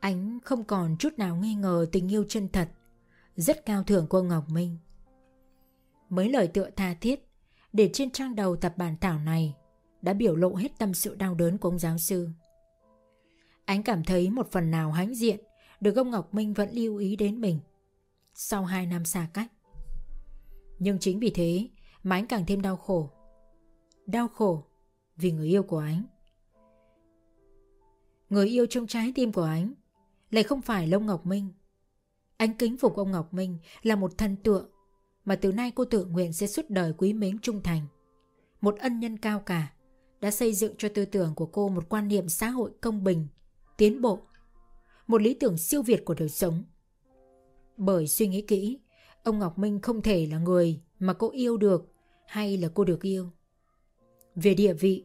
ánh không còn chút nào nghi ngờ tình yêu chân thật, rất cao thượng của ông Ngọc Minh. Mấy lời tựa tha thiết để trên trang đầu tập bản thảo này đã biểu lộ hết tâm sự đau đớn của ông giáo sư. Anh cảm thấy một phần nào hãnh diện được ông Ngọc Minh vẫn lưu ý đến mình sau hai năm xa cách. Nhưng chính vì thế mà anh càng thêm đau khổ. Đau khổ vì người yêu của anh. Người yêu trong trái tim của anh lại không phải là ông Ngọc Minh. Anh kính phục ông Ngọc Minh là một thần tượng mà từ nay cô tự nguyện sẽ suốt đời quý mến trung thành. Một ân nhân cao cả đã xây dựng cho tư tưởng của cô một quan niệm xã hội công bình, tiến bộ, một lý tưởng siêu việt của đời sống. Bởi suy nghĩ kỹ, ông Ngọc Minh không thể là người mà cô yêu được hay là cô được yêu. Về địa vị,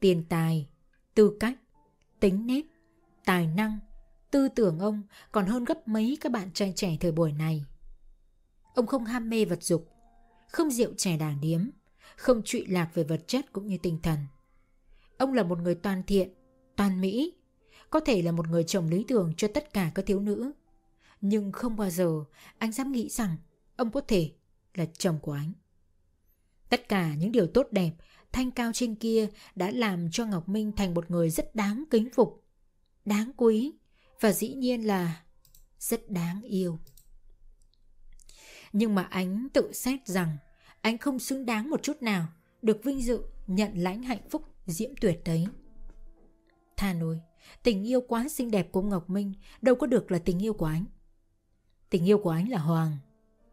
tiền tài, tư cách, tính nết, tài năng, tư tưởng ông còn hơn gấp mấy các bạn trai trẻ thời buổi này. Ông không ham mê vật dục, không rượu chè đàng điếm, không trụy lạc về vật chất cũng như tinh thần. Ông là một người toàn thiện, toàn mỹ, có thể là một người chồng lý tưởng cho tất cả các thiếu nữ. Nhưng không bao giờ anh dám nghĩ rằng ông có thể là chồng của anh. Tất cả những điều tốt đẹp, thanh cao trên kia đã làm cho Ngọc Minh thành một người rất đáng kính phục, đáng quý và dĩ nhiên là rất đáng yêu. Nhưng mà anh tự xét rằng anh không xứng đáng một chút nào được vinh dự nhận lãnh hạnh phúc diễm tuyệt đấy. Tha nuôi tình yêu quá xinh đẹp của Ngọc Minh đâu có được là tình yêu của anh. Tình yêu của anh là Hoàng.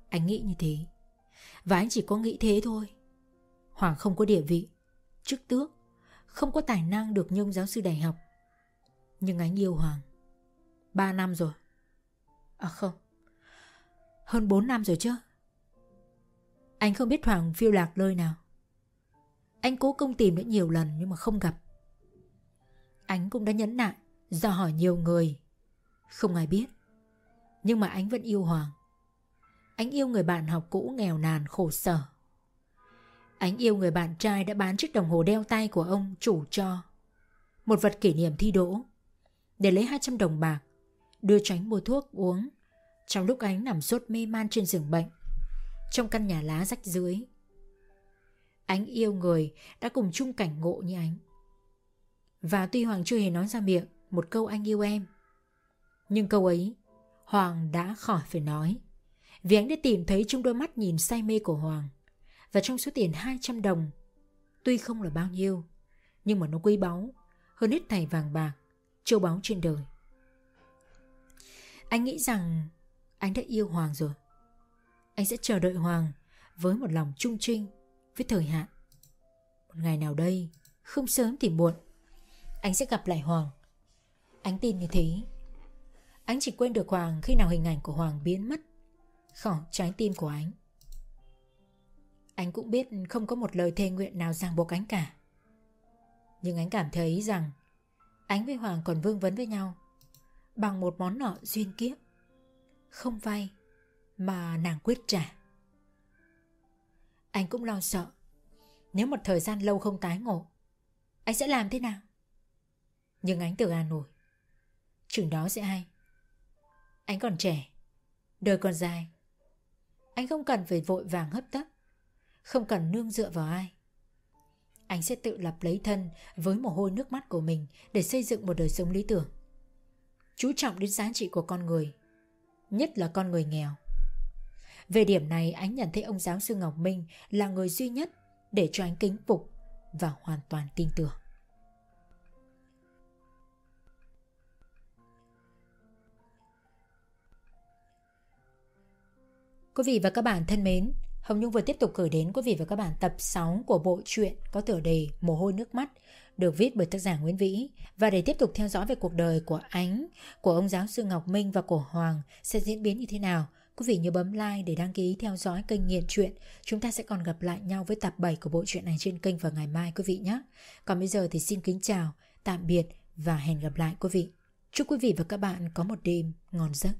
Anh nghĩ như thế. Và anh chỉ có nghĩ thế thôi. Hoàng không có địa vị, chức tước, không có tài năng được nhông giáo sư đại học. Nhưng anh yêu Hoàng. Ba năm rồi. À không, hơn bốn năm rồi chứ Anh không biết Hoàng phiêu lạc nơi nào anh cố công tìm đã nhiều lần nhưng mà không gặp. Anh cũng đã nhấn nại, Do hỏi nhiều người. Không ai biết. Nhưng mà anh vẫn yêu Hoàng. Anh yêu người bạn học cũ nghèo nàn, khổ sở. Anh yêu người bạn trai đã bán chiếc đồng hồ đeo tay của ông chủ cho. Một vật kỷ niệm thi đỗ. Để lấy 200 đồng bạc, Đưa tránh mua thuốc uống. Trong lúc ánh nằm sốt mê man trên giường bệnh, Trong căn nhà lá rách dưới Ánh yêu người đã cùng chung cảnh ngộ như ánh. Và tuy Hoàng chưa hề nói ra miệng, Một câu anh yêu em. Nhưng câu ấy, Hoàng đã khỏi phải nói. Vì anh đã tìm thấy trong đôi mắt nhìn say mê của Hoàng. Và trong số tiền 200 đồng, Tuy không là bao nhiêu, Nhưng mà nó quý báu, Hơn hết thảy vàng bạc, Châu báu trên đời. Anh nghĩ rằng Anh đã yêu Hoàng rồi. Anh sẽ chờ đợi Hoàng Với một lòng trung trinh. Với thời hạn. Một ngày nào đây, Không sớm thì muộn. Anh sẽ gặp lại Hoàng. Anh tin như thế. Anh chỉ quên được Hoàng khi nào hình ảnh của Hoàng biến mất. Khỏi trái tim của anh. Anh cũng biết không có một lời thề nguyện nào ràng buộc anh cả. Nhưng anh cảm thấy rằng Anh với Hoàng còn vương vấn với nhau Bằng một món nợ duyên kiếp. Không vay, Mà nàng quyết trả. Anh cũng lo sợ. Nếu một thời gian lâu không tái ngộ, Anh sẽ làm thế nào? Nhưng anh tự an ủi. Chừng đó sẽ hay. Anh còn trẻ, Đời còn dài. Anh không cần phải vội vàng hấp tấp, Không cần nương dựa vào ai. Anh sẽ tự lập lấy thân Với mồ hôi nước mắt của mình Để xây dựng một đời sống lý tưởng. Chú trọng đến giá trị của con người, Nhất là con người nghèo. Về điểm này anh nhận thấy ông giáo sư Ngọc Minh Là người duy nhất Để cho anh kính phục Và hoàn toàn tin tưởng Quý vị và các bạn thân mến, Hồng Nhung vừa tiếp tục gửi đến quý vị và các bạn tập 6 của bộ truyện có tựa đề Mồ hôi nước mắt được viết bởi tác giả Nguyễn Vĩ và để tiếp tục theo dõi về cuộc đời của Ánh, của ông giáo sư Ngọc Minh và của Hoàng sẽ diễn biến như thế nào. Quý vị nhớ bấm like để đăng ký theo dõi kênh Nghiện Truyện. Chúng ta sẽ còn gặp lại nhau với tập 7 của bộ truyện này trên kênh vào ngày mai quý vị nhé. Còn bây giờ thì xin kính chào, tạm biệt và hẹn gặp lại quý vị. Chúc quý vị và các bạn có một đêm ngon giấc.